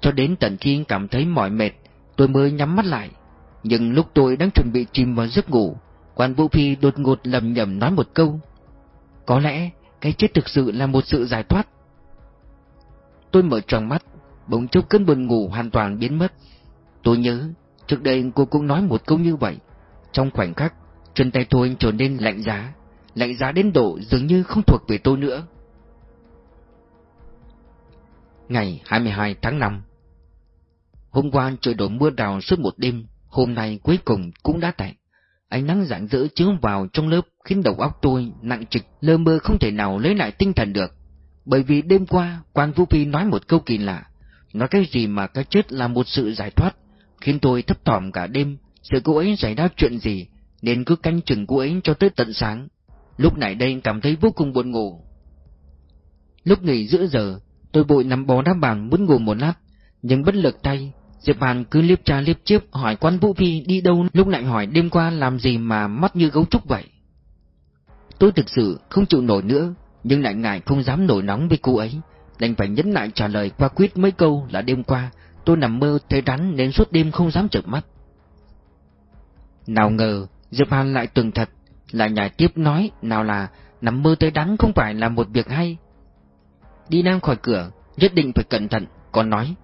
cho đến tận khi cảm thấy mỏi mệt, tôi mới nhắm mắt lại. Nhưng lúc tôi đang chuẩn bị chìm vào giấc ngủ, quan Vũ Phi đột ngột lầm nhầm nói một câu. Có lẽ cái chết thực sự là một sự giải thoát. Tôi mở tròn mắt, bỗng chốc cơn buồn ngủ hoàn toàn biến mất. Tôi nhớ, trước đây cô cũng nói một câu như vậy. Trong khoảnh khắc, chân tay tôi trở nên lạnh giá, lạnh giá đến độ dường như không thuộc về tôi nữa. Ngày 22 tháng 5 Hôm qua trời đổ mưa đào suốt một đêm, hôm nay cuối cùng cũng đã tạnh. Ánh nắng rạng rỡ chiếu vào trong lớp khiến đầu óc tôi nặng trịch lơ mơ không thể nào lấy lại tinh thần được. Bởi vì đêm qua, quan Vũ Phi nói một câu kỳ lạ, nói cái gì mà cái chết là một sự giải thoát, khiến tôi thấp thỏm cả đêm, sợ cô ấy xảy ra chuyện gì, nên cứ canh chừng cô ấy cho tới tận sáng. Lúc này đây cảm thấy vô cùng buồn ngủ. Lúc nghỉ giữa giờ, tôi bội nằm bò đá bàn muốn ngủ một lát, nhưng bất lực tay, Diệp Hàn cứ liếp cha liếp chiếp hỏi quan Vũ Phi đi đâu lúc lại hỏi đêm qua làm gì mà mắt như gấu trúc vậy. Tôi thực sự không chịu nổi nữa, nhưng lại ngại không dám nổi nóng với cô ấy, đành phải nhấn lại trả lời qua quyết mấy câu là đêm qua tôi nằm mơ thấy rắn nên suốt đêm không dám chợp mắt. Nào ngờ, Diệp Hàn lại tường thật, lại nhảy tiếp nói nào là nằm mơ tới rắn không phải là một việc hay. Đi nam khỏi cửa, nhất định phải cẩn thận, còn nói.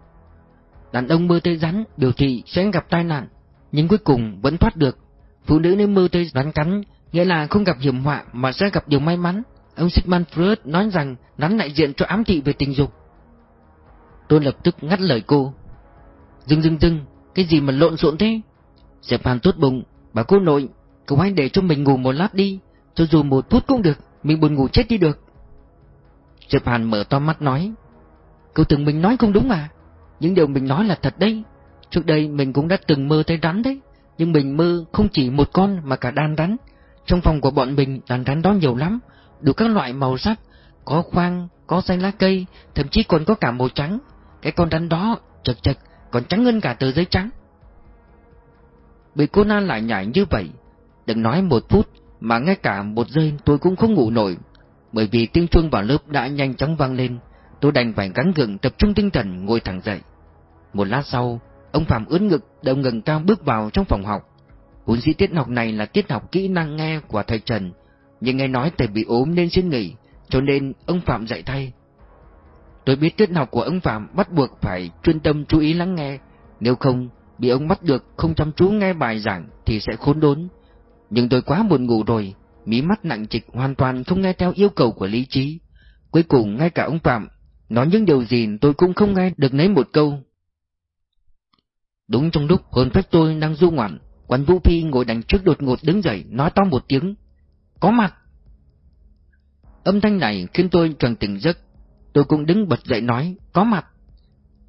Đàn ông mơ tới rắn biểu thị sẽ gặp tai nạn, nhưng cuối cùng vẫn thoát được. Phụ nữ nếu mơ tới rắn cắn, nghĩa là không gặp hiểm họa mà sẽ gặp điều may mắn, Ông Sigmund Freud nói rằng rắn đại diện cho ám thị về tình dục. Tôi lập tức ngắt lời cô. Dừng dừng dừng, cái gì mà lộn xộn thế? Dẹp Hàn tốt bụng, bà cô nội, cậu hãy để cho mình ngủ một lát đi, cho dù một phút cũng được, mình buồn ngủ chết đi được. Diệp Hàn mở to mắt nói, cậu tưởng mình nói không đúng à? Những điều mình nói là thật đấy. Trước đây mình cũng đã từng mơ thấy rắn đấy, nhưng mình mơ không chỉ một con mà cả đàn rắn. Trong phòng của bọn mình đàn rắn đó nhiều lắm, đủ các loại màu sắc, có khoang, có xanh lá cây, thậm chí còn có cả màu trắng. Cái con rắn đó chật chật còn trắng hơn cả tờ giấy trắng. Bị cô na lại nhảy như vậy, đừng nói một phút mà ngay cả một giây tôi cũng không ngủ nổi, bởi vì tiếng chuông vào lớp đã nhanh chóng vang lên, tôi đành phải gắng gượng tập trung tinh thần ngồi thẳng dậy. Một lát sau, ông Phạm ướn ngực, đầu ngừng cao bước vào trong phòng học. Vốn dĩ tiết học này là tiết học kỹ năng nghe của thầy Trần, nhưng nghe nói thầy bị ốm nên xin nghỉ, cho nên ông Phạm dạy thay. Tôi biết tiết học của ông Phạm bắt buộc phải chuyên tâm chú ý lắng nghe, nếu không bị ông bắt được không chăm chú nghe bài giảng thì sẽ khốn đốn. Nhưng tôi quá buồn ngủ rồi, mí mắt nặng trịch hoàn toàn không nghe theo yêu cầu của lý trí. Cuối cùng ngay cả ông Phạm nói những điều gì tôi cũng không nghe được nấy một câu. Đúng trong lúc hồn phách tôi đang du ngoạn, quan Vũ Phi ngồi đằng trước đột ngột đứng dậy nói to một tiếng. Có mặt! Âm thanh này khiến tôi tròn tỉnh giấc. Tôi cũng đứng bật dậy nói, có mặt.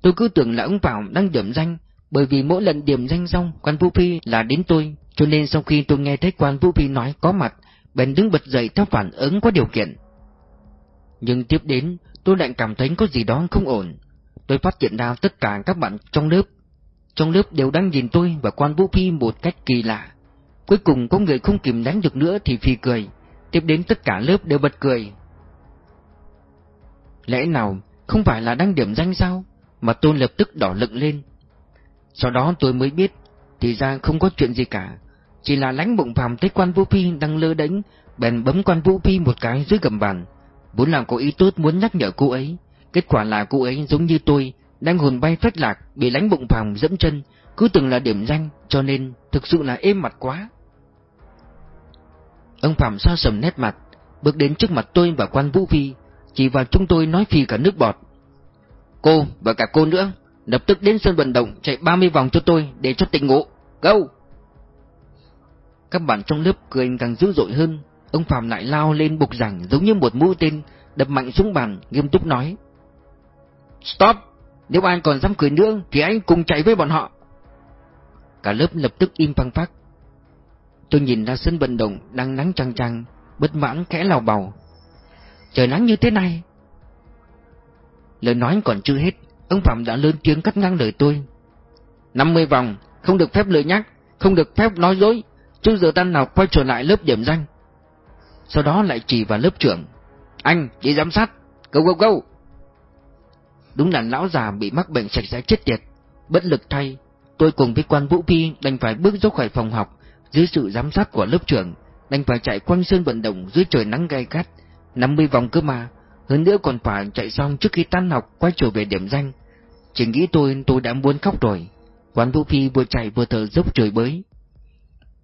Tôi cứ tưởng là ông Phạm đang điểm danh, bởi vì mỗi lần điểm danh xong, quan Vũ Phi là đến tôi, cho nên sau khi tôi nghe thấy quan Vũ Phi nói có mặt, bèn đứng bật dậy theo phản ứng có điều kiện. Nhưng tiếp đến, tôi lại cảm thấy có gì đó không ổn. Tôi phát hiện ra tất cả các bạn trong lớp. Trong lớp đều đang nhìn tôi và quan Vũ Phi một cách kỳ lạ. Cuối cùng có người không kìm đánh được nữa thì phi cười. Tiếp đến tất cả lớp đều bật cười. Lẽ nào không phải là đang điểm danh sao? Mà tôi lập tức đỏ lựng lên. Sau đó tôi mới biết, thì ra không có chuyện gì cả. Chỉ là lánh bụng phàm thấy quan Vũ Phi đang lơ đánh, bèn bấm quan Vũ Phi một cái dưới gầm bàn. Vốn là có ý tốt muốn nhắc nhở cô ấy. Kết quả là cô ấy giống như tôi, đang hồn bay phách lạc, bị lánh bụng phàm dẫm chân, cứ tưởng là điểm danh, cho nên thực sự là êm mặt quá. Ông Phạm sao sầm nét mặt, bước đến trước mặt tôi và quan Vũ Phi, chỉ vào chúng tôi nói phi cả nước bọt. Cô và cả cô nữa, lập tức đến sân vận động chạy 30 vòng cho tôi để cho tỉnh ngộ. Go! Các bạn trong lớp cười càng dữ dội hơn, ông Phạm lại lao lên bục giảng giống như một mũi tên, đập mạnh xuống bàn, nghiêm túc nói. Stop! Nếu ai còn dám cười nữa thì anh cùng chạy với bọn họ. Cả lớp lập tức im phăng phát. Tôi nhìn ra sân vận động đang nắng trăng trăng, bất mãn khẽ lào bầu. Trời nắng như thế này. Lời nói còn chưa hết, ông Phạm đã lớn tiếng cắt ngang lời tôi. 50 vòng, không được phép lời nhắc, không được phép nói dối, trước giờ tan nào quay trở lại lớp điểm danh. Sau đó lại chỉ vào lớp trưởng. Anh, đi giám sát, go go go. Đúng là lão già bị mắc bệnh sạch sẽ chết tiệt. Bất lực thay, tôi cùng với quan Vũ Phi đành phải bước ra khỏi phòng học, dưới sự giám sát của lớp trưởng, đành phải chạy quanh sân vận động dưới trời nắng gay gắt, 50 vòng cơ mà, hơn nữa còn phải chạy xong trước khi tan học quay trở về điểm danh. Chỉ nghĩ tôi tôi đã muốn khóc rồi. Quan Vũ Phi vừa chạy vừa thở dốc trời bới.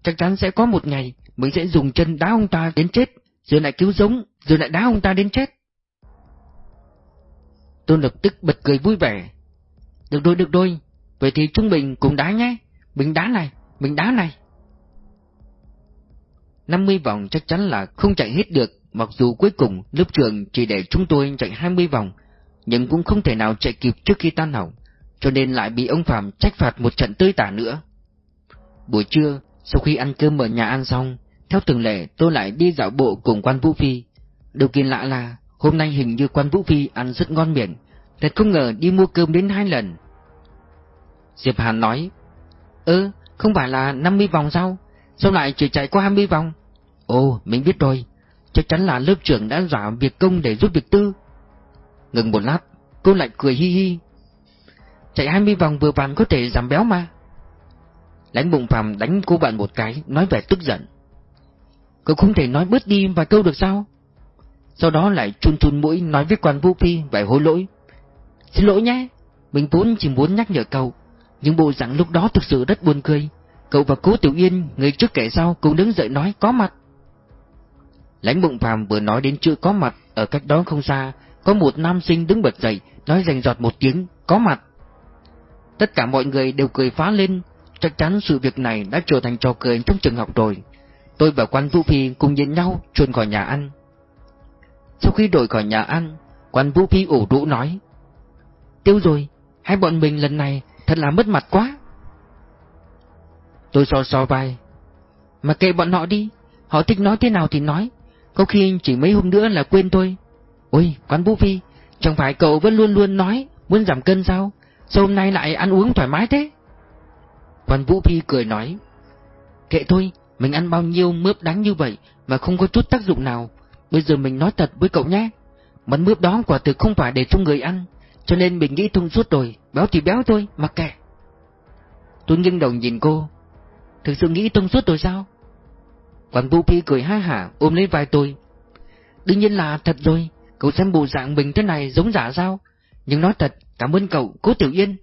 Chắc chắn sẽ có một ngày mình sẽ dùng chân đá ông ta đến chết, rồi lại cứu giống, rồi lại đá ông ta đến chết. Tôi lập tức bật cười vui vẻ. Được đôi được đôi, vậy thì chúng mình cùng đá nhé. Mình đá này, mình đá này. 50 vòng chắc chắn là không chạy hết được, mặc dù cuối cùng lớp trường chỉ để chúng tôi chạy 20 vòng, nhưng cũng không thể nào chạy kịp trước khi tan học, cho nên lại bị ông Phạm trách phạt một trận tươi tả nữa. Buổi trưa, sau khi ăn cơm ở nhà ăn xong, theo từng lệ tôi lại đi dạo bộ cùng quan Vũ Phi. Điều kỳ lạ là hôm nay hình như quan Vũ Phi ăn rất ngon miệng, thật không ngờ đi mua cơm đến hai lần. Diệp Hàn nói, Ơ, không phải là 50 vòng sao? Sao lại chỉ chạy qua 20 vòng? Ồ, mình biết rồi, chắc chắn là lớp trưởng đã giả việc công để giúp việc tư. Ngừng một lát, cô lại cười hi hi. Chạy 20 vòng vừa vặn có thể giảm béo mà. Lãnh bụng phàm đánh cô bạn một cái, nói vẻ tức giận. Cậu không thể nói bớt đi vài câu được sao? Sau đó lại chun chun mũi nói với quan Vũ Phi vẻ hối lỗi. Xin lỗi nhé, mình vốn chỉ muốn nhắc nhở cậu, nhưng bộ dạng lúc đó thực sự rất buồn cười. Cậu và cố Tiểu Yên, người trước kẻ sau, cùng đứng dậy nói có mặt. Lãnh bụng phàm vừa nói đến chữ có mặt, ở cách đó không xa, có một nam sinh đứng bật dậy, nói rành giọt một tiếng, có mặt. Tất cả mọi người đều cười phá lên, chắc chắn sự việc này đã trở thành trò cười trong trường học rồi. Tôi và quan Vũ Phi cùng nhìn nhau chuồn khỏi nhà ăn. Sau khi đổi khỏi nhà ăn, quan Vũ Phi ủ rũ nói. Tiêu rồi, hai bọn mình lần này thật là mất mặt quá. Tôi so so vai. Mà kệ bọn họ đi, họ thích nói thế nào thì nói, có khi chỉ mấy hôm nữa là quên tôi. Ôi, quán Vũ Phi, chẳng phải cậu vẫn luôn luôn nói muốn giảm cân sao? Sao hôm nay lại ăn uống thoải mái thế? Quan Vũ Phi cười nói, kệ thôi, mình ăn bao nhiêu mướp đáng như vậy mà không có chút tác dụng nào. Bây giờ mình nói thật với cậu nhé, món mướp đó quả thực không phải để cho người ăn, cho nên mình nghĩ thông suốt rồi, béo thì béo thôi, mặc kệ. Tôi nghiêng đầu nhìn cô, thực sự nghĩ thông suốt rồi sao? Quan Vũ Phi cười ha hả ôm lấy vai tôi. Đương nhiên là thật rồi, cậu xem bộ dạng mình thế này giống giả sao? Nhưng nói thật, cảm ơn cậu, cố Tiểu Yên.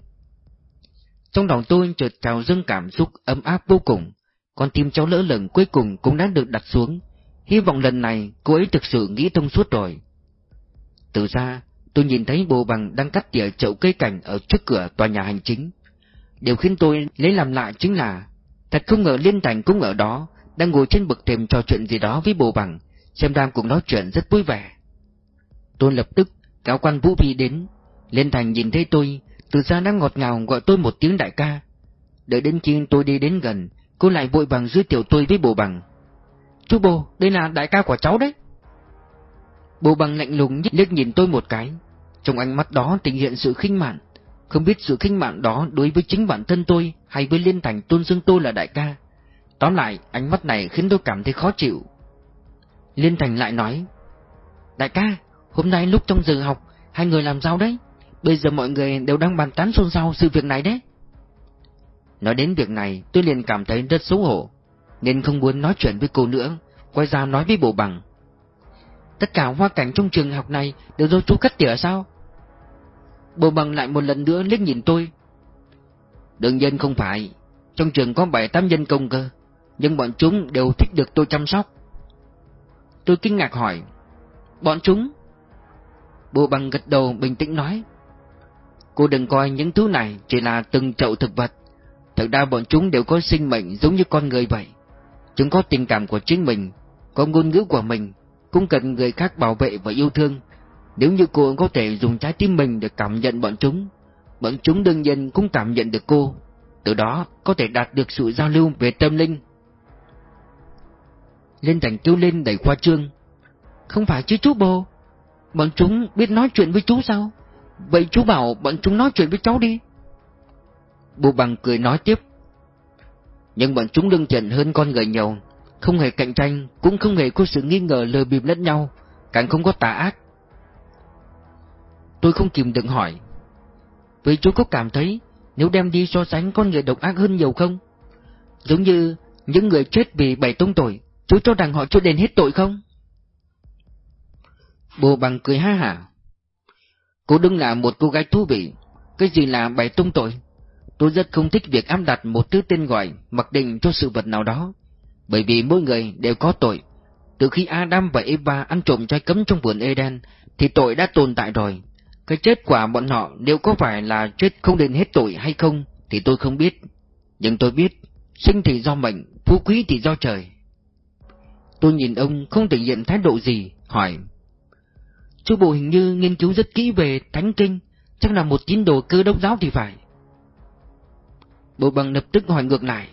Trong lòng tôi chợt trào dâng cảm xúc ấm áp vô cùng, con tim cháu lỡ lần cuối cùng cũng đã được đặt xuống. Hy vọng lần này cô ấy thực sự nghĩ thông suốt rồi. Từ xa, tôi nhìn thấy bồ bằng đang cắt tỉa chậu cây cảnh ở trước cửa tòa nhà hành chính. Điều khiến tôi lấy làm lại chính là, thật không ngờ Liên Thành cũng ở đó, đang ngồi trên bậc thềm trò chuyện gì đó với bồ bằng, xem đang cùng nói chuyện rất vui vẻ. Tôi lập tức cáo quan Vũ Phi đến, Liên Thành nhìn thấy tôi, từ xa đang ngọt ngào gọi tôi một tiếng đại ca. Đợi đến khi tôi đi đến gần, cô lại vội vàng giới thiệu tôi với bồ bằng. Chú bồ, đây là đại ca của cháu đấy. Bồ bằng lạnh lùng liếc nhìn tôi một cái, trong ánh mắt đó tình hiện sự khinh mạn, không biết sự khinh mạn đó đối với chính bản thân tôi hay với Liên Thành tôn dương tôi là đại ca. Tóm lại, ánh mắt này khiến tôi cảm thấy khó chịu. Liên Thành lại nói, Đại ca, hôm nay lúc trong giờ học, hai người làm sao đấy? Bây giờ mọi người đều đang bàn tán xôn xao sự việc này đấy. Nói đến việc này, tôi liền cảm thấy rất xấu hổ, nên không muốn nói chuyện với cô nữa, quay ra nói với bộ bằng. Tất cả hoa cảnh trong trường học này đều do chú cắt tỉa sao? Bộ bằng lại một lần nữa liếc nhìn tôi. Đương nhiên không phải, trong trường có bảy tám nhân công cơ, nhưng bọn chúng đều thích được tôi chăm sóc. Tôi kinh ngạc hỏi, bọn chúng? Bộ bằng gật đầu bình tĩnh nói, cô đừng coi những thứ này chỉ là từng chậu thực vật, thật ra bọn chúng đều có sinh mệnh giống như con người vậy. Chúng có tình cảm của chính mình, có ngôn ngữ của mình, cũng cần người khác bảo vệ và yêu thương. Nếu như cô có thể dùng trái tim mình để cảm nhận bọn chúng, bọn chúng đương nhiên cũng cảm nhận được cô, từ đó có thể đạt được sự giao lưu về tâm linh. Lên thành kêu lên đầy khoa trương. Không phải chứ chú bồ, bọn chúng biết nói chuyện với chú sao? Vậy chú bảo bọn chúng nói chuyện với cháu đi. Bồ bằng cười nói tiếp. Nhưng bọn chúng lương trần hơn con người nhiều, không hề cạnh tranh, cũng không hề có sự nghi ngờ lừa bịp lẫn nhau, càng không có tà ác. Tôi không kìm được hỏi. Vậy chú có cảm thấy nếu đem đi so sánh con người độc ác hơn nhiều không? Giống như những người chết vì bảy tông tội, chú cho rằng họ chưa đền hết tội không? Bồ bằng cười ha hả. Cô đứng là một cô gái thú vị, cái gì là bày tung tội? Tôi rất không thích việc áp đặt một thứ tên gọi mặc định cho sự vật nào đó, bởi vì mỗi người đều có tội. Từ khi Adam và Eva ăn trộm trái cấm trong vườn Eden, thì tội đã tồn tại rồi. Cái chết của bọn họ nếu có phải là chết không đền hết tội hay không, thì tôi không biết. Nhưng tôi biết, sinh thì do mệnh, phú quý thì do trời. Tôi nhìn ông không thể hiện thái độ gì, hỏi. Chú bộ hình như nghiên cứu rất kỹ về thánh kinh, chắc là một tín đồ cơ đốc giáo thì phải. Bộ bằng lập tức hỏi ngược lại.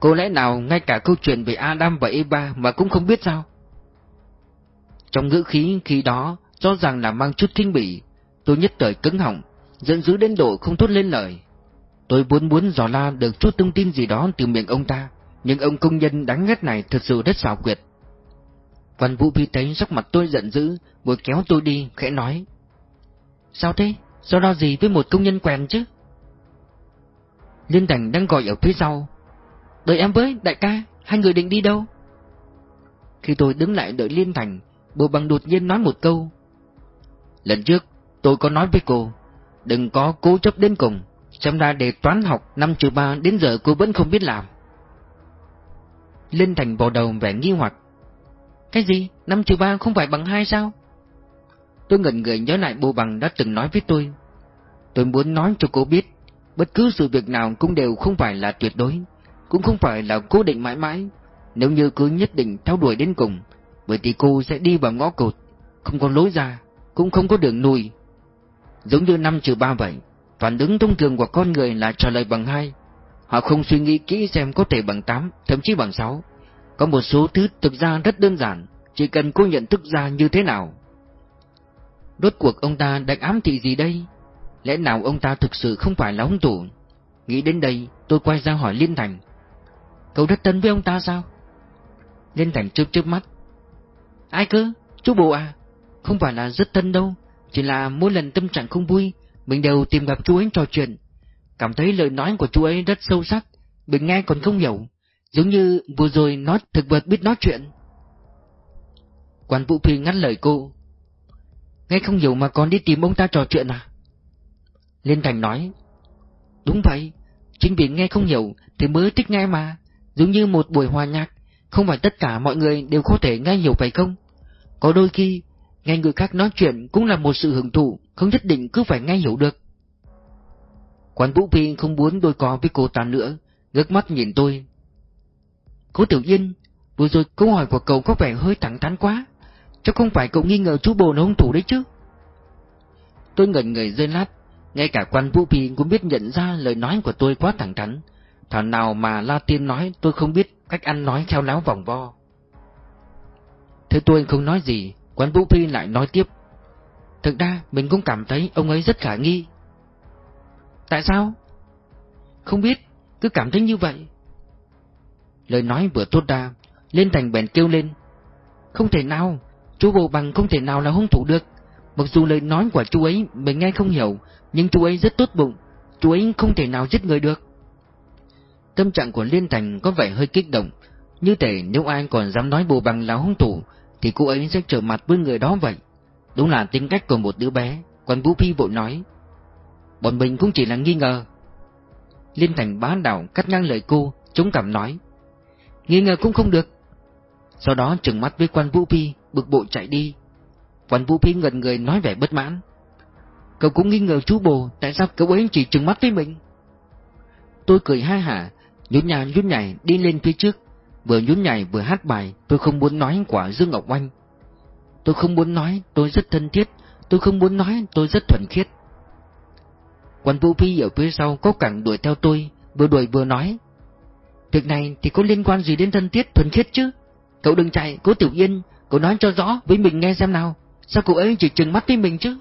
Cô lẽ nào ngay cả câu chuyện về Adam và Eva mà cũng không biết sao? Trong ngữ khí khi đó rõ ràng là mang chút kinh bỉ, tôi nhất thời cứng họng, giận dữ đến độ không thốt lên lời. Tôi muốn muốn dò la được chút thông tin gì đó từ miệng ông ta, nhưng ông công nhân đáng ghét này thật sự rất xảo quyệt. Văn Vũ Vi thấy sắc mặt tôi giận dữ, vừa kéo tôi đi, khẽ nói. Sao thế? Sao đo gì với một công nhân quen chứ? Liên Thành đang gọi ở phía sau. Đợi em với, đại ca, hai người định đi đâu? Khi tôi đứng lại đợi Liên Thành, bồ bằng đột nhiên nói một câu. Lần trước, tôi có nói với cô, đừng có cố chấp đến cùng, xem ra để toán học năm trừ ba đến giờ cô vẫn không biết làm linh Thành vào đầu vẻ nghi hoặc, Cái gì? 5 trừ 3 không phải bằng 2 sao? Tôi ngẩn người nhớ lại bồ bằng đã từng nói với tôi. Tôi muốn nói cho cô biết, bất cứ sự việc nào cũng đều không phải là tuyệt đối, cũng không phải là cố định mãi mãi. Nếu như cứ nhất định theo đuổi đến cùng, bởi thì cô sẽ đi vào ngõ cụt, không có lối ra, cũng không có đường nuôi. Giống như 5 trừ 3 vậy, phản ứng thông thường của con người là trả lời bằng 2. Họ không suy nghĩ kỹ xem có thể bằng 8, thậm chí bằng 6. Có một số thứ thực ra rất đơn giản, chỉ cần cô nhận thức ra như thế nào. Rốt cuộc ông ta đang ám thị gì đây? Lẽ nào ông ta thực sự không phải là hung thủ? Nghĩ đến đây, tôi quay ra hỏi Liên Thành. Cậu rất thân với ông ta sao? Liên Thành chớp chớp mắt. Ai cơ? Chú bộ à? Không phải là rất thân đâu, chỉ là mỗi lần tâm trạng không vui, mình đều tìm gặp chú ấy trò chuyện. Cảm thấy lời nói của chú ấy rất sâu sắc, mình nghe còn không hiểu, giống như vừa rồi nó thực vật biết nói chuyện. quản Vũ Phi ngắt lời cô. Nghe không hiểu mà còn đi tìm ông ta trò chuyện à? Liên Thành nói. Đúng vậy, chính vì nghe không hiểu thì mới thích nghe mà, giống như một buổi hòa nhạc, không phải tất cả mọi người đều có thể nghe hiểu phải không? Có đôi khi, nghe người khác nói chuyện cũng là một sự hưởng thụ, không nhất định cứ phải nghe hiểu được. Quan Vũ Phi không muốn đôi co với cô ta nữa, ngước mắt nhìn tôi. Cố Tiểu Yên, vừa rồi câu hỏi của cậu có vẻ hơi thẳng thắn quá, chắc không phải cậu nghi ngờ chú bồ là hung thủ đấy chứ? Tôi ngẩn người rơi lát, ngay cả quan Vũ Phi cũng biết nhận ra lời nói của tôi quá thẳng thắn. Thảo nào mà La Tiên nói tôi không biết cách ăn nói theo láo vòng vo. Thế tôi không nói gì, quan Vũ Phi lại nói tiếp. Thực ra mình cũng cảm thấy ông ấy rất khả nghi. Tại sao? Không biết, cứ cảm thấy như vậy. Lời nói vừa thốt ra, liên Thành bèn kêu lên. Không thể nào, chú Bồ Bằng không thể nào là hung thủ được. Mặc dù lời nói của chú ấy mình nghe không hiểu, nhưng chú ấy rất tốt bụng, chú ấy không thể nào giết người được. Tâm trạng của Liên Thành có vẻ hơi kích động, như thể nếu ai còn dám nói Bồ Bằng là hung thủ, thì cô ấy sẽ trở mặt với người đó vậy. Đúng là tính cách của một đứa bé, quan Vũ Phi vội nói. Bọn mình cũng chỉ là nghi ngờ. Liên Thành bá đạo cắt ngang lời cô, chống cảm nói. Nghi ngờ cũng không được. Sau đó trừng mắt với quan Vũ Phi, bực bội chạy đi. Quan Vũ Phi ngần người nói vẻ bất mãn. Cậu cũng nghi ngờ chú bồ, tại sao cậu ấy chỉ trừng mắt với mình? Tôi cười ha hả, nhún nhà nhún nhảy đi lên phía trước, vừa nhún nhảy vừa hát bài, tôi không muốn nói quả Dương Ngọc Oanh. Tôi không muốn nói tôi rất thân thiết, tôi không muốn nói tôi rất thuần khiết. Quan Vũ Phi ở phía sau có cẳng đuổi theo tôi, vừa đuổi vừa nói. Việc này thì có liên quan gì đến thân thiết thuần khiết chứ? Cậu đừng chạy, cố Tiểu Yên, cậu nói cho rõ với mình nghe xem nào. Sao cậu ấy chỉ trừng mắt với mình chứ?